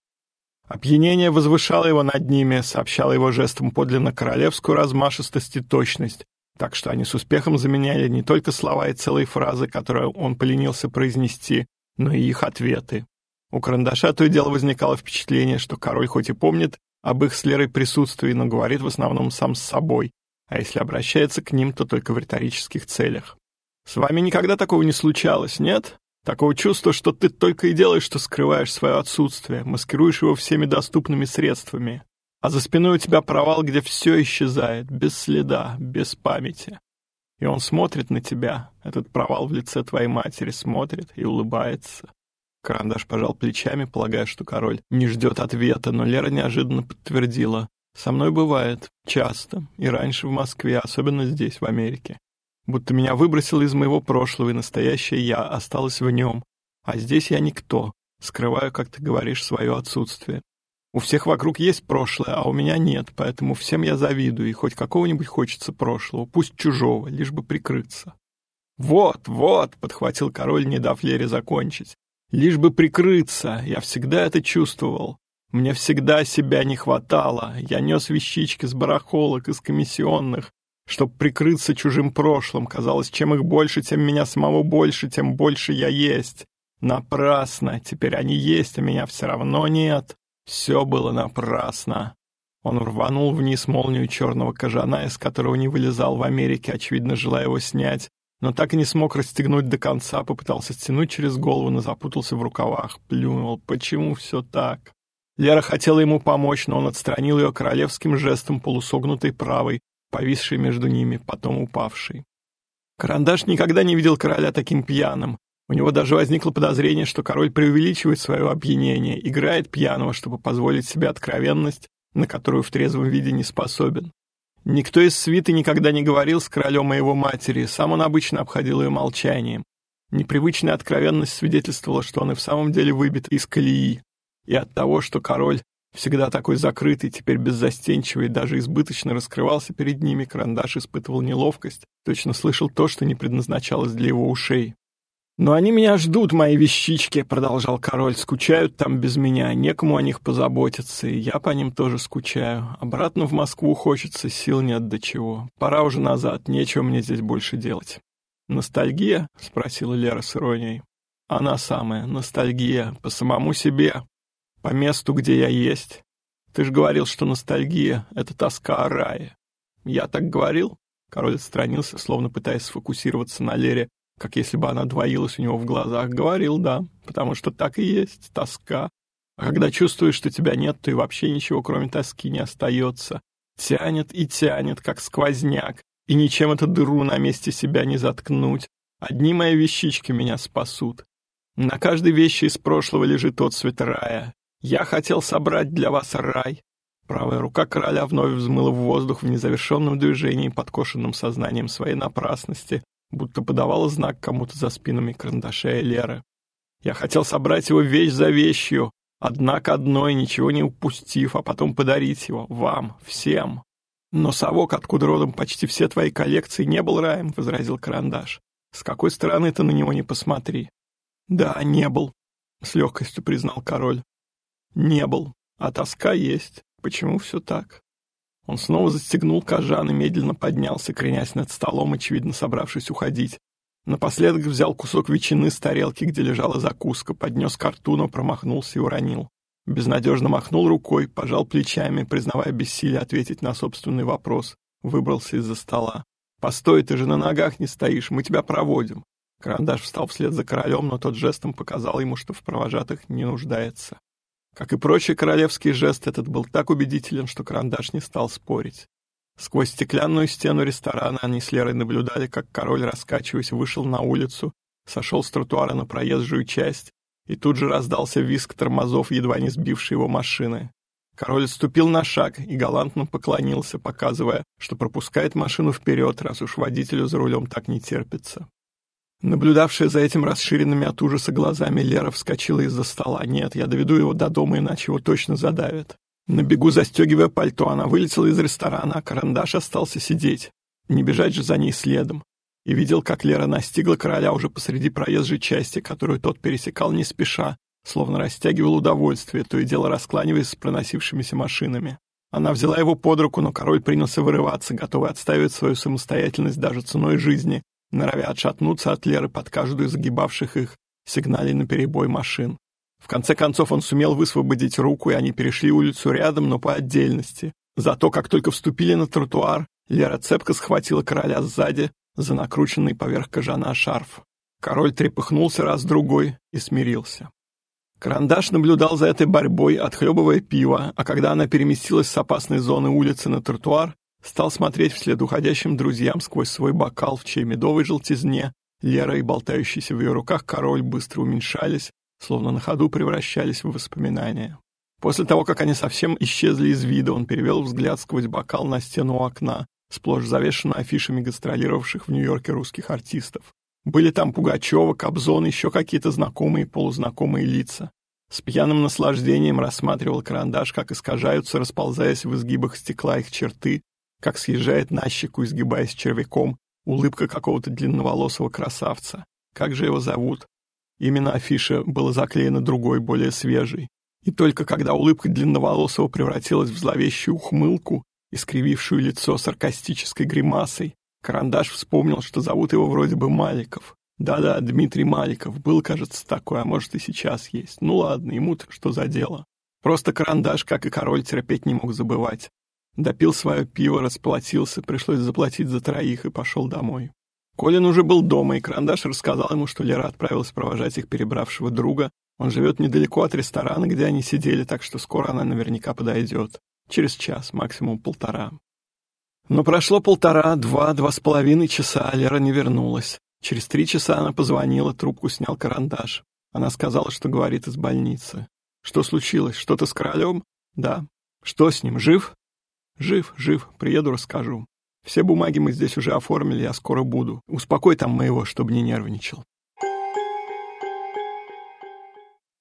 Опьянение возвышало его над ними, сообщало его жестом подлинно королевскую размашистость и точность, так что они с успехом заменяли не только слова и целые фразы, которые он поленился произнести, но и их ответы. У карандаша то и дело возникало впечатление, что король хоть и помнит об их с Лерой присутствии, но говорит в основном сам с собой, а если обращается к ним, то только в риторических целях. С вами никогда такого не случалось, нет? Такого чувства, что ты только и делаешь, что скрываешь свое отсутствие, маскируешь его всеми доступными средствами. А за спиной у тебя провал, где все исчезает, без следа, без памяти. И он смотрит на тебя, этот провал в лице твоей матери, смотрит и улыбается. Карандаш пожал плечами, полагая, что король не ждет ответа, но Лера неожиданно подтвердила. «Со мной бывает. Часто. И раньше в Москве, особенно здесь, в Америке. Будто меня выбросило из моего прошлого, и настоящее я осталось в нем. А здесь я никто. Скрываю, как ты говоришь, свое отсутствие. У всех вокруг есть прошлое, а у меня нет, поэтому всем я завидую, и хоть какого-нибудь хочется прошлого, пусть чужого, лишь бы прикрыться. «Вот, вот», — подхватил король, не дав Лере закончить, — «лишь бы прикрыться, я всегда это чувствовал. Мне всегда себя не хватало, я нес вещички с барахолок, из комиссионных, чтоб прикрыться чужим прошлым. Казалось, чем их больше, тем меня самого больше, тем больше я есть. Напрасно, теперь они есть, а меня все равно нет. Все было напрасно. Он рванул вниз молнию черного кожана, из которого не вылезал в Америке, очевидно, желая его снять, но так и не смог расстегнуть до конца, попытался стянуть через голову, но запутался в рукавах, плюнул. Почему все так? Лера хотела ему помочь, но он отстранил ее королевским жестом полусогнутой правой, повисшей между ними, потом упавшей. Карандаш никогда не видел короля таким пьяным. У него даже возникло подозрение, что король преувеличивает свое опьянение, играет пьяного, чтобы позволить себе откровенность, на которую в трезвом виде не способен. Никто из свиты никогда не говорил с королем о его матери, сам он обычно обходил ее молчанием. Непривычная откровенность свидетельствовала, что он и в самом деле выбит из колеи. И от того, что король, всегда такой закрытый, теперь беззастенчивый, даже избыточно раскрывался перед ними, карандаш испытывал неловкость, точно слышал то, что не предназначалось для его ушей. «Но они меня ждут, мои вещички», — продолжал король. «Скучают там без меня, некому о них позаботиться, и я по ним тоже скучаю. Обратно в Москву хочется, сил нет до чего. Пора уже назад, нечего мне здесь больше делать». «Ностальгия?» — спросила Лера с иронией. «Она самая, ностальгия, по самому себе, по месту, где я есть. Ты же говорил, что ностальгия — это тоска о рае». «Я так говорил?» Король отстранился, словно пытаясь сфокусироваться на Лере, как если бы она двоилась у него в глазах. Говорил, да, потому что так и есть, тоска. А когда чувствуешь, что тебя нет, то и вообще ничего, кроме тоски, не остается. Тянет и тянет, как сквозняк, и ничем эту дыру на месте себя не заткнуть. Одни мои вещички меня спасут. На каждой вещи из прошлого лежит тот цвет рая. Я хотел собрать для вас рай. Правая рука короля вновь взмыла в воздух в незавершенном движении, подкошенным сознанием своей напрасности, будто подавала знак кому-то за спинами карандаша и Леры. Я хотел собрать его вещь за вещью, однако одной, ничего не упустив, а потом подарить его вам, всем. Но совок, откуда родом почти все твои коллекции, не был раем, — возразил карандаш. С какой стороны ты на него не посмотри. Да, не был, — с легкостью признал король. Не был, а тоска есть. Почему все так? Он снова застегнул кожан и медленно поднялся, кренясь над столом, очевидно собравшись уходить. Напоследок взял кусок ветчины с тарелки, где лежала закуска, поднес к рту, но промахнулся и уронил. Безнадежно махнул рукой, пожал плечами, признавая бессилие ответить на собственный вопрос. Выбрался из-за стола. «Постой, ты же на ногах не стоишь, мы тебя проводим». Карандаш встал вслед за королем, но тот жестом показал ему, что в провожатых не нуждается. Как и прочий королевский жест, этот был так убедителен, что карандаш не стал спорить. Сквозь стеклянную стену ресторана они с Лерой наблюдали, как король, раскачиваясь, вышел на улицу, сошел с тротуара на проезжую часть и тут же раздался визг тормозов, едва не сбившей его машины. Король ступил на шаг и галантно поклонился, показывая, что пропускает машину вперед, раз уж водителю за рулем так не терпится. Наблюдавшая за этим расширенными от ужаса глазами, Лера вскочила из-за стола. «Нет, я доведу его до дома, иначе его точно задавят». На бегу застегивая пальто, она вылетела из ресторана, а карандаш остался сидеть. Не бежать же за ней следом и видел, как Лера настигла короля уже посреди проезжей части, которую тот пересекал не спеша, словно растягивал удовольствие, то и дело раскланиваясь с проносившимися машинами. Она взяла его под руку, но король принялся вырываться, готовый отстаивать свою самостоятельность даже ценой жизни, норовя отшатнуться от Леры под каждую загибавших их сигналей на перебой машин. В конце концов он сумел высвободить руку, и они перешли улицу рядом, но по отдельности. Зато, как только вступили на тротуар, Лера цепко схватила короля сзади, за накрученный поверх кожана шарф. Король трепыхнулся раз-другой и смирился. Карандаш наблюдал за этой борьбой, отхлебывая пиво, а когда она переместилась с опасной зоны улицы на тротуар, стал смотреть вслед уходящим друзьям сквозь свой бокал, в чьей медовой желтизне Лера и болтающийся в ее руках король быстро уменьшались, словно на ходу превращались в воспоминания. После того, как они совсем исчезли из вида, он перевел взгляд сквозь бокал на стену окна, сплошь завешена афишами гастролировавших в Нью-Йорке русских артистов. Были там Пугачева, Кобзон, еще какие-то знакомые и полузнакомые лица. С пьяным наслаждением рассматривал карандаш, как искажаются, расползаясь в изгибах стекла их черты, как съезжает на щеку, изгибаясь червяком, улыбка какого-то длинноволосого красавца. Как же его зовут? Именно афиша была заклеена другой, более свежей. И только когда улыбка длинноволосого превратилась в зловещую ухмылку, искривившую лицо саркастической гримасой. Карандаш вспомнил, что зовут его вроде бы Маликов. Да-да, Дмитрий Маликов. Был, кажется, такой, а может и сейчас есть. Ну ладно, ему-то что за дело. Просто Карандаш, как и король, терпеть не мог забывать. Допил свое пиво, расплатился, пришлось заплатить за троих и пошел домой. Колин уже был дома, и Карандаш рассказал ему, что Лера отправилась провожать их перебравшего друга. Он живет недалеко от ресторана, где они сидели, так что скоро она наверняка подойдет. Через час, максимум полтора. Но прошло полтора, два, два с половиной часа, а Лера не вернулась. Через три часа она позвонила, трубку снял карандаш. Она сказала, что говорит из больницы. Что случилось? Что-то с королем? Да. Что с ним? Жив? Жив, жив. Приеду, расскажу. Все бумаги мы здесь уже оформили, я скоро буду. Успокой там моего, чтобы не нервничал.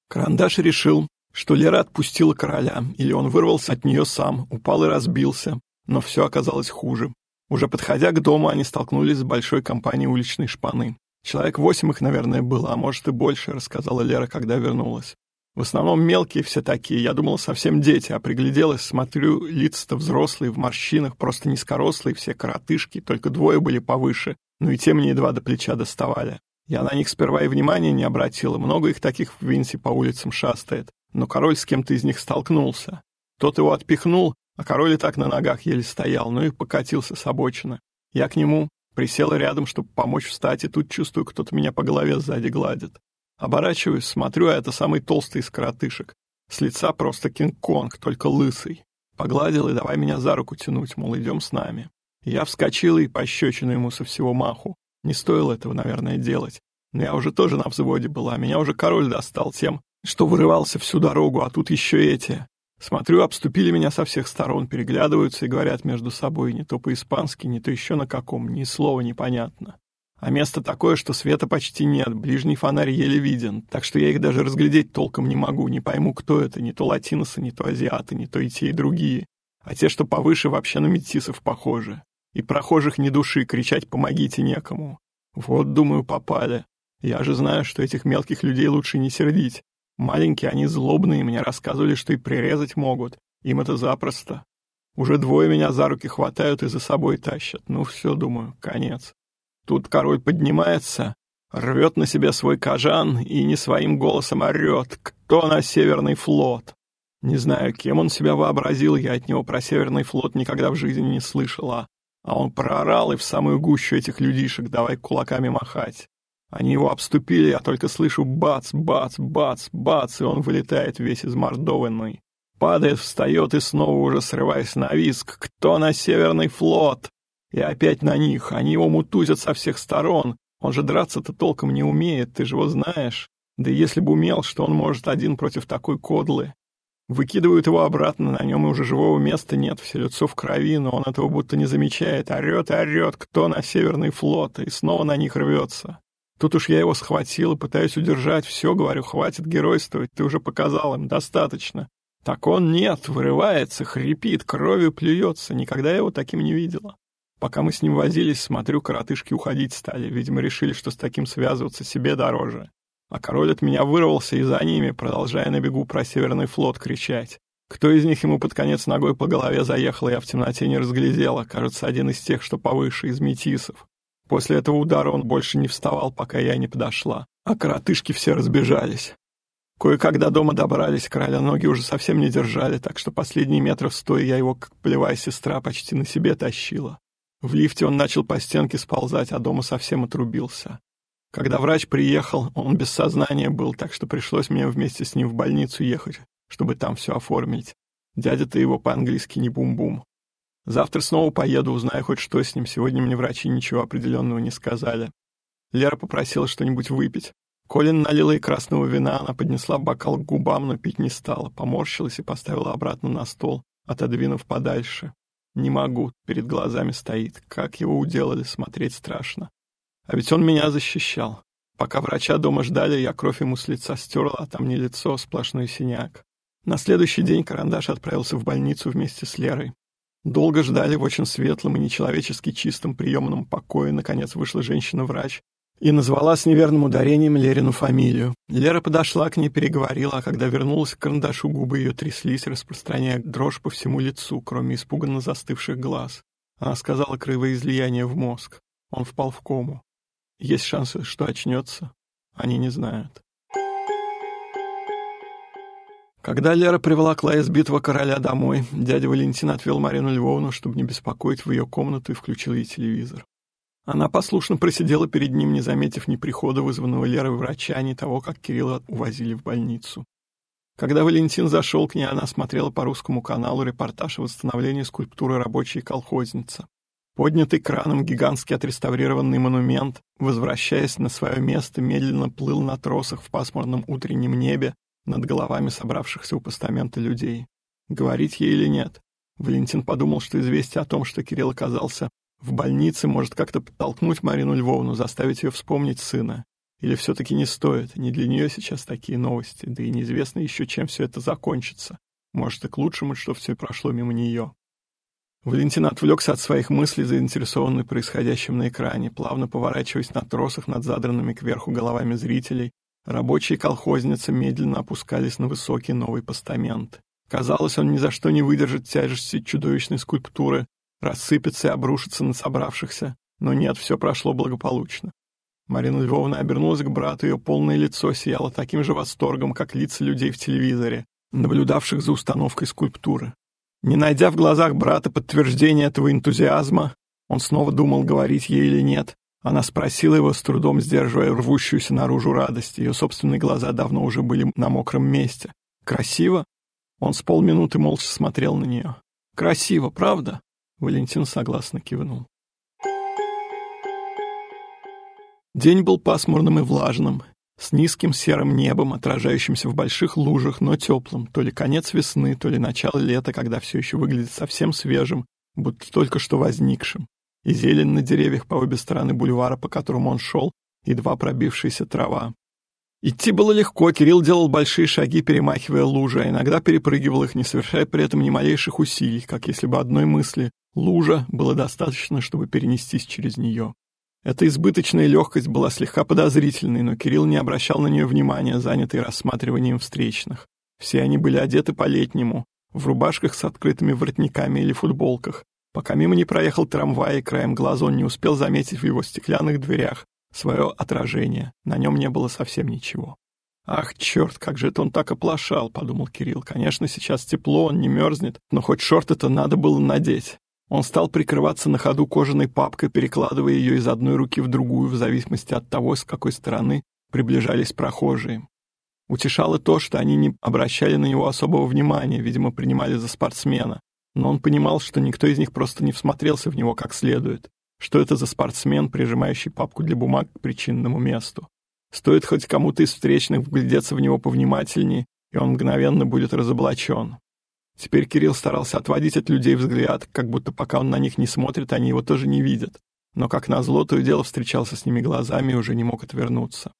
Карандаш решил, что Лера отпустила короля, или он вырвался от нее сам, упал и разбился, но все оказалось хуже. Уже подходя к дому, они столкнулись с большой компанией уличной шпаны. Человек восемь их, наверное, было, а может и больше, рассказала Лера, когда вернулась. В основном мелкие все такие, я думала, совсем дети, а пригляделась, смотрю, лица-то взрослые, в морщинах, просто низкорослые, все коротышки, только двое были повыше, но и те мне едва до плеча доставали. Я на них сперва и внимания не обратила, много их таких в Винсе по улицам шастает но король с кем-то из них столкнулся. Тот его отпихнул, а король и так на ногах еле стоял, ну и покатился с обочины. Я к нему присела рядом, чтобы помочь встать, и тут чувствую, кто-то меня по голове сзади гладит. Оборачиваюсь, смотрю, а это самый толстый из коротышек. С лица просто Кинг-Конг, только лысый. Погладил и давай меня за руку тянуть, мол, идем с нами. Я вскочил и пощечину ему со всего маху. Не стоило этого, наверное, делать. Но я уже тоже на взводе была, меня уже король достал тем, что вырывался всю дорогу, а тут еще эти. Смотрю, обступили меня со всех сторон, переглядываются и говорят между собой не то по-испански, не то еще на каком, ни слова непонятно. А место такое, что света почти нет, ближний фонарь еле виден, так что я их даже разглядеть толком не могу, не пойму, кто это, не то латиносы, не то азиаты, не то и те, и другие. А те, что повыше, вообще на метисов похожи. И прохожих ни души, кричать «помогите» некому. Вот, думаю, попали. Я же знаю, что этих мелких людей лучше не сердить. Маленькие они злобные, мне рассказывали, что и прирезать могут. Им это запросто. Уже двое меня за руки хватают и за собой тащат. Ну все, думаю, конец. Тут король поднимается, рвет на себя свой кожан и не своим голосом орет «Кто на Северный флот?». Не знаю, кем он себя вообразил, я от него про Северный флот никогда в жизни не слышала. А он проорал и в самую гущу этих людишек давай кулаками махать. Они его обступили, я только слышу бац, бац, бац, бац, и он вылетает весь измордованный. Падает, встает и снова уже срываясь на виск. «Кто на Северный флот?» И опять на них. Они его мутузят со всех сторон. Он же драться-то толком не умеет, ты же его знаешь. Да и если бы умел, что он может один против такой кодлы. Выкидывают его обратно, на нем уже живого места нет, все лицо в крови, но он этого будто не замечает. Орет и орет, кто на Северный флот, и снова на них рвется. Тут уж я его схватил и пытаюсь удержать. Все, говорю, хватит геройствовать, ты уже показал им, достаточно. Так он нет, вырывается, хрипит, кровью плюется. Никогда я его таким не видела. Пока мы с ним возились, смотрю, коротышки уходить стали. Видимо, решили, что с таким связываться себе дороже. А король от меня вырвался и за ними, продолжая на бегу про Северный флот кричать. Кто из них ему под конец ногой по голове заехал, я в темноте не разглядела. Кажется, один из тех, что повыше, из метисов. После этого удара он больше не вставал, пока я не подошла. А коротышки все разбежались. Кое-когда дома добрались, короля ноги уже совсем не держали, так что последние метров сто я его, как полевая сестра, почти на себе тащила. В лифте он начал по стенке сползать, а дома совсем отрубился. Когда врач приехал, он без сознания был, так что пришлось мне вместе с ним в больницу ехать, чтобы там все оформить. Дядя-то его по-английски не бум-бум. Завтра снова поеду, узнаю хоть что с ним. Сегодня мне врачи ничего определенного не сказали. Лера попросила что-нибудь выпить. Колин налила ей красного вина, она поднесла бокал к губам, но пить не стала, поморщилась и поставила обратно на стол, отодвинув подальше. Не могу, перед глазами стоит. Как его уделали, смотреть страшно. А ведь он меня защищал. Пока врача дома ждали, я кровь ему с лица стерла, а там не лицо, а сплошной синяк. На следующий день Карандаш отправился в больницу вместе с Лерой. Долго ждали в очень светлом и нечеловечески чистом приемном покое. Наконец вышла женщина-врач и назвала с неверным ударением Лерину фамилию. Лера подошла к ней, переговорила, а когда вернулась к карандашу, губы ее тряслись, распространяя дрожь по всему лицу, кроме испуганно застывших глаз. Она сказала кровоизлияние в мозг. Он впал в кому. Есть шансы, что очнется. Они не знают. Когда Лера приволокла избитого короля домой, дядя Валентин отвел Марину Львовну, чтобы не беспокоить в ее комнату, и включил ей телевизор. Она послушно просидела перед ним, не заметив ни прихода вызванного Лерой врача, ни того, как Кирилла увозили в больницу. Когда Валентин зашел к ней, она смотрела по русскому каналу репортаж о восстановлении скульптуры «Рабочая колхозница». Поднятый краном гигантский отреставрированный монумент, возвращаясь на свое место, медленно плыл на тросах в пасмурном утреннем небе над головами собравшихся у постамента людей. Говорить ей или нет? Валентин подумал, что известие о том, что Кирилл оказался в больнице может как-то подтолкнуть Марину Львовну, заставить ее вспомнить сына. Или все-таки не стоит, не для нее сейчас такие новости, да и неизвестно еще, чем все это закончится. Может, и к лучшему, что все прошло мимо нее. Валентин отвлекся от своих мыслей, заинтересованный происходящим на экране, плавно поворачиваясь на тросах над задранными кверху головами зрителей. Рабочие колхозницы медленно опускались на высокий новый постамент. Казалось, он ни за что не выдержит тяжести чудовищной скульптуры, рассыпется и обрушится на собравшихся. Но нет, все прошло благополучно. Марина Львовна обернулась к брату, ее полное лицо сияло таким же восторгом, как лица людей в телевизоре, наблюдавших за установкой скульптуры. Не найдя в глазах брата подтверждения этого энтузиазма, он снова думал, говорить ей или нет. Она спросила его, с трудом сдерживая рвущуюся наружу радость. Ее собственные глаза давно уже были на мокром месте. Красиво? Он с полминуты молча смотрел на нее. Красиво, правда? Валентин согласно кивнул. День был пасмурным и влажным, с низким серым небом, отражающимся в больших лужах, но теплым, то ли конец весны, то ли начало лета, когда все еще выглядит совсем свежим, будто только что возникшим, и зелень на деревьях по обе стороны бульвара, по которому он шел, едва пробившаяся трава. Идти было легко, Кирилл делал большие шаги, перемахивая лужи, а иногда перепрыгивал их, не совершая при этом ни малейших усилий, как если бы одной мысли «лужа» было достаточно, чтобы перенестись через нее. Эта избыточная легкость была слегка подозрительной, но Кирилл не обращал на нее внимания, занятый рассматриванием встречных. Все они были одеты по-летнему, в рубашках с открытыми воротниками или футболках. Пока мимо не проехал трамвай, и краем глаза он не успел заметить в его стеклянных дверях свое отражение. На нем не было совсем ничего. «Ах, черт, как же это он так оплошал», — подумал Кирилл. «Конечно, сейчас тепло, он не мерзнет, но хоть шорты-то надо было надеть». Он стал прикрываться на ходу кожаной папкой, перекладывая ее из одной руки в другую, в зависимости от того, с какой стороны приближались прохожие. Утешало то, что они не обращали на него особого внимания, видимо, принимали за спортсмена. Но он понимал, что никто из них просто не всмотрелся в него как следует. Что это за спортсмен, прижимающий папку для бумаг к причинному месту? Стоит хоть кому-то из встречных вглядеться в него повнимательнее, и он мгновенно будет разоблачен. Теперь Кирилл старался отводить от людей взгляд, как будто пока он на них не смотрит, они его тоже не видят. Но, как назло, то и дело встречался с ними глазами и уже не мог отвернуться.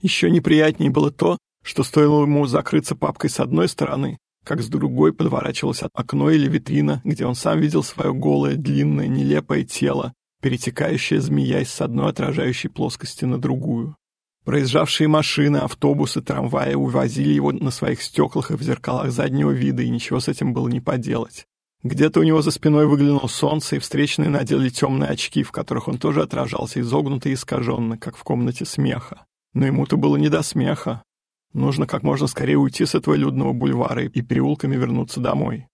Еще неприятнее было то, что стоило ему закрыться папкой с одной стороны, как с другой подворачивалось окно или витрина, где он сам видел свое голое, длинное, нелепое тело, перетекающее, змеясь с одной отражающей плоскости на другую. Проезжавшие машины, автобусы, трамваи увозили его на своих стеклах и в зеркалах заднего вида, и ничего с этим было не поделать. Где-то у него за спиной выглянуло солнце, и встречные надели темные очки, в которых он тоже отражался, изогнуто и искаженно, как в комнате смеха. Но ему-то было не до смеха. Нужно как можно скорее уйти с этого людного бульвара и переулками вернуться домой.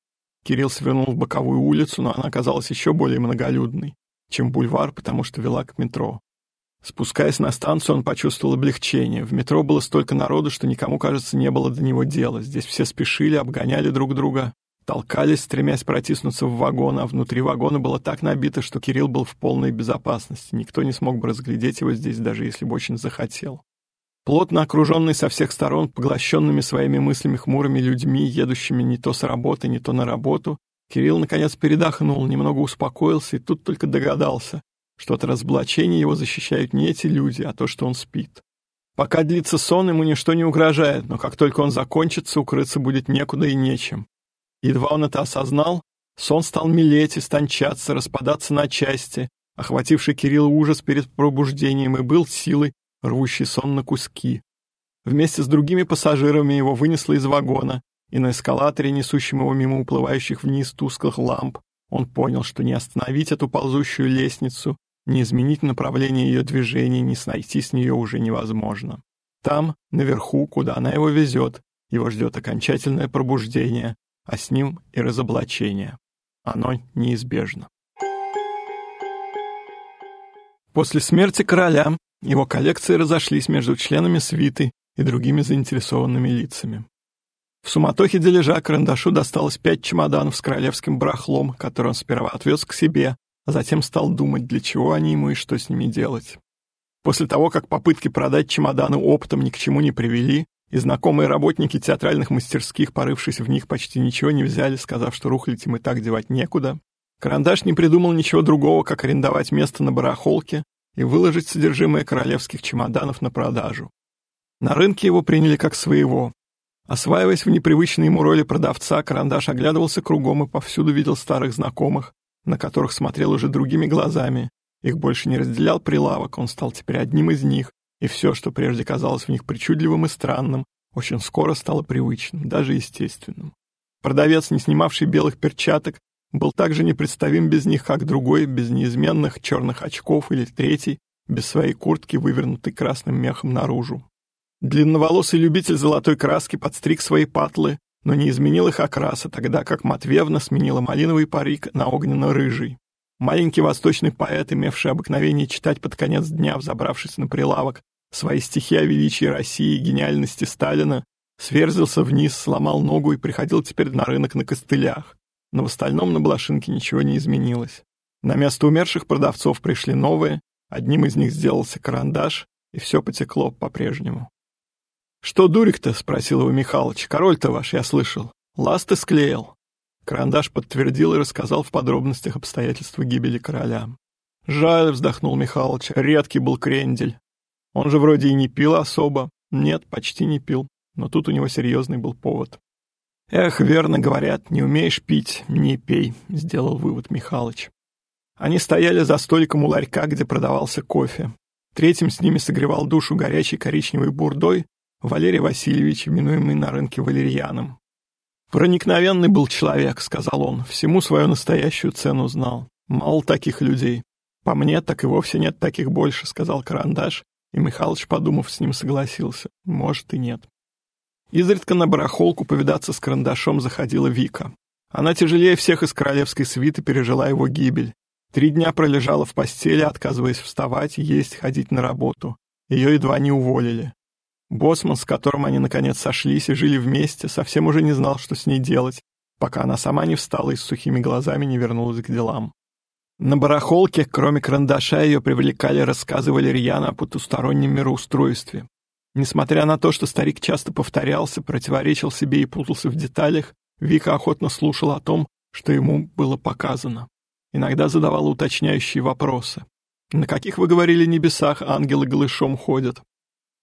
Кирилл свернул в боковую улицу, но она оказалась еще более многолюдной, чем бульвар, потому что вела к метро. Спускаясь на станцию, он почувствовал облегчение. В метро было столько народу, что никому, кажется, не было до него дела. Здесь все спешили, обгоняли друг друга, толкались, стремясь протиснуться в вагон, а внутри вагона было так набито, что Кирилл был в полной безопасности. Никто не смог бы разглядеть его здесь, даже если бы очень захотел. Плотно окруженный со всех сторон, поглощенными своими мыслями хмурыми людьми, едущими не то с работы, не то на работу, Кирилл, наконец, передохнул, немного успокоился и тут только догадался, что от разоблачения его защищают не эти люди, а то, что он спит. Пока длится сон, ему ничто не угрожает, но как только он закончится, укрыться будет некуда и нечем. Едва он это осознал, сон стал мелеть, истончаться, распадаться на части, охвативший Кирилла ужас перед пробуждением и был силой, рвущий сон на куски. Вместе с другими пассажирами его вынесло из вагона, и на эскалаторе, несущем его мимо уплывающих вниз тусклых ламп, он понял, что не остановить эту ползущую лестницу, не изменить направление ее движения, не снайти с нее уже невозможно. Там, наверху, куда она его везет, его ждет окончательное пробуждение, а с ним и разоблачение. Оно неизбежно. После смерти короля его коллекции разошлись между членами свиты и другими заинтересованными лицами. В суматохе дележа карандашу досталось пять чемоданов с королевским барахлом, который он сперва отвез к себе, а затем стал думать, для чего они ему и что с ними делать. После того, как попытки продать чемоданы оптом ни к чему не привели, и знакомые работники театральных мастерских, порывшись в них, почти ничего не взяли, сказав, что рухлить им и так девать некуда, Карандаш не придумал ничего другого, как арендовать место на барахолке и выложить содержимое королевских чемоданов на продажу. На рынке его приняли как своего. Осваиваясь в непривычной ему роли продавца, Карандаш оглядывался кругом и повсюду видел старых знакомых, на которых смотрел уже другими глазами. Их больше не разделял прилавок, он стал теперь одним из них, и все, что прежде казалось в них причудливым и странным, очень скоро стало привычным, даже естественным. Продавец, не снимавший белых перчаток, был так же непредставим без них, как другой, без неизменных черных очков или третий, без своей куртки, вывернутой красным мехом наружу. Длинноволосый любитель золотой краски подстриг свои патлы, но не изменил их окраса, тогда как Матвеевна сменила малиновый парик на огненно-рыжий. Маленький восточный поэт, имевший обыкновение читать под конец дня, взобравшись на прилавок, свои стихи о величии России и гениальности Сталина, Сверзился вниз, сломал ногу и приходил теперь на рынок на костылях. Но в остальном на Блошинке ничего не изменилось. На место умерших продавцов пришли новые, одним из них сделался карандаш, и все потекло по-прежнему. «Что дурик-то?» — спросил его Михалыч. «Король-то ваш, я слышал. Ласты склеил». Карандаш подтвердил и рассказал в подробностях обстоятельства гибели короля. «Жаль», — вздохнул Михалыч, — «редкий был крендель. Он же вроде и не пил особо. Нет, почти не пил. Но тут у него серьезный был повод». «Эх, верно говорят, не умеешь пить, не пей», — сделал вывод Михалыч. Они стояли за столиком у ларька, где продавался кофе. Третьим с ними согревал душу горячей коричневой бурдой Валерий Васильевич, именуемый на рынке Валерьяном. «Проникновенный был человек», — сказал он, — «всему свою настоящую цену знал. Мало таких людей. По мне, так и вовсе нет таких больше», — сказал Карандаш, и Михалыч, подумав, с ним согласился. Может и нет. Изредка на барахолку повидаться с Карандашом заходила Вика. Она тяжелее всех из королевской свиты пережила его гибель. Три дня пролежала в постели, отказываясь вставать, есть, ходить на работу. Ее едва не уволили. Боссман, с которым они наконец сошлись и жили вместе, совсем уже не знал, что с ней делать, пока она сама не встала и с сухими глазами не вернулась к делам. На барахолке, кроме карандаша, ее привлекали рассказы Валерьяна о потустороннем мироустройстве. Несмотря на то, что старик часто повторялся, противоречил себе и путался в деталях, Вика охотно слушала о том, что ему было показано. Иногда задавала уточняющие вопросы. «На каких, вы говорили, небесах ангелы голышом ходят?»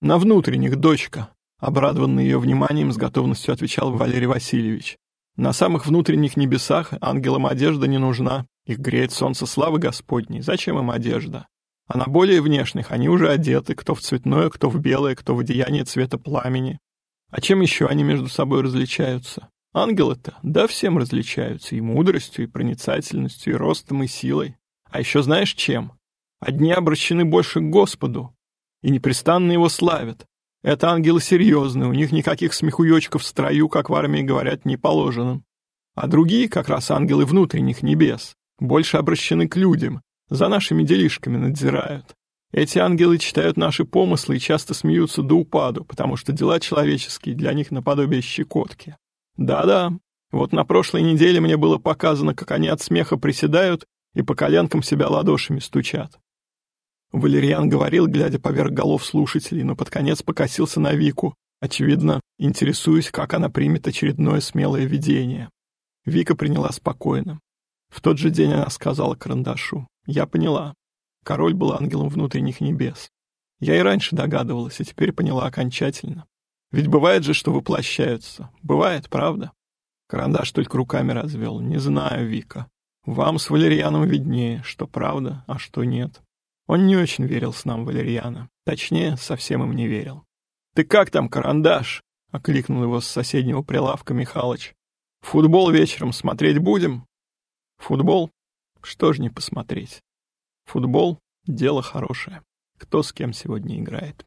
«На внутренних, дочка», — обрадованный ее вниманием, с готовностью отвечал Валерий Васильевич. «На самых внутренних небесах ангелам одежда не нужна. Их греет солнце славы Господней. Зачем им одежда? А на более внешних они уже одеты, кто в цветное, кто в белое, кто в одеяние цвета пламени. А чем еще они между собой различаются? Ангелы-то, да, всем различаются, и мудростью, и проницательностью, и ростом, и силой. А еще знаешь чем? Одни обращены больше к Господу, и непрестанно его славят. Это ангелы серьезные, у них никаких смехуёчков в строю, как в армии говорят, не положено. А другие, как раз ангелы внутренних небес, больше обращены к людям, за нашими делишками надзирают. Эти ангелы читают наши помыслы и часто смеются до упаду, потому что дела человеческие для них наподобие щекотки. Да-да, вот на прошлой неделе мне было показано, как они от смеха приседают и по коленкам себя ладошами стучат. Валерьян говорил, глядя поверх голов слушателей, но под конец покосился на Вику, очевидно, интересуясь, как она примет очередное смелое видение. Вика приняла спокойно. В тот же день она сказала Карандашу. «Я поняла. Король был ангелом внутренних небес. Я и раньше догадывалась, и теперь поняла окончательно. Ведь бывает же, что воплощаются. Бывает, правда?» Карандаш только руками развел. «Не знаю, Вика. Вам с Валерьяном виднее, что правда, а что нет. Он не очень верил с нам Валерьяна. Точнее, совсем им не верил. «Ты как там, карандаш?» — окликнул его с соседнего прилавка Михалыч. «Футбол вечером смотреть будем?» «Футбол? Что ж не посмотреть? Футбол — дело хорошее. Кто с кем сегодня играет?»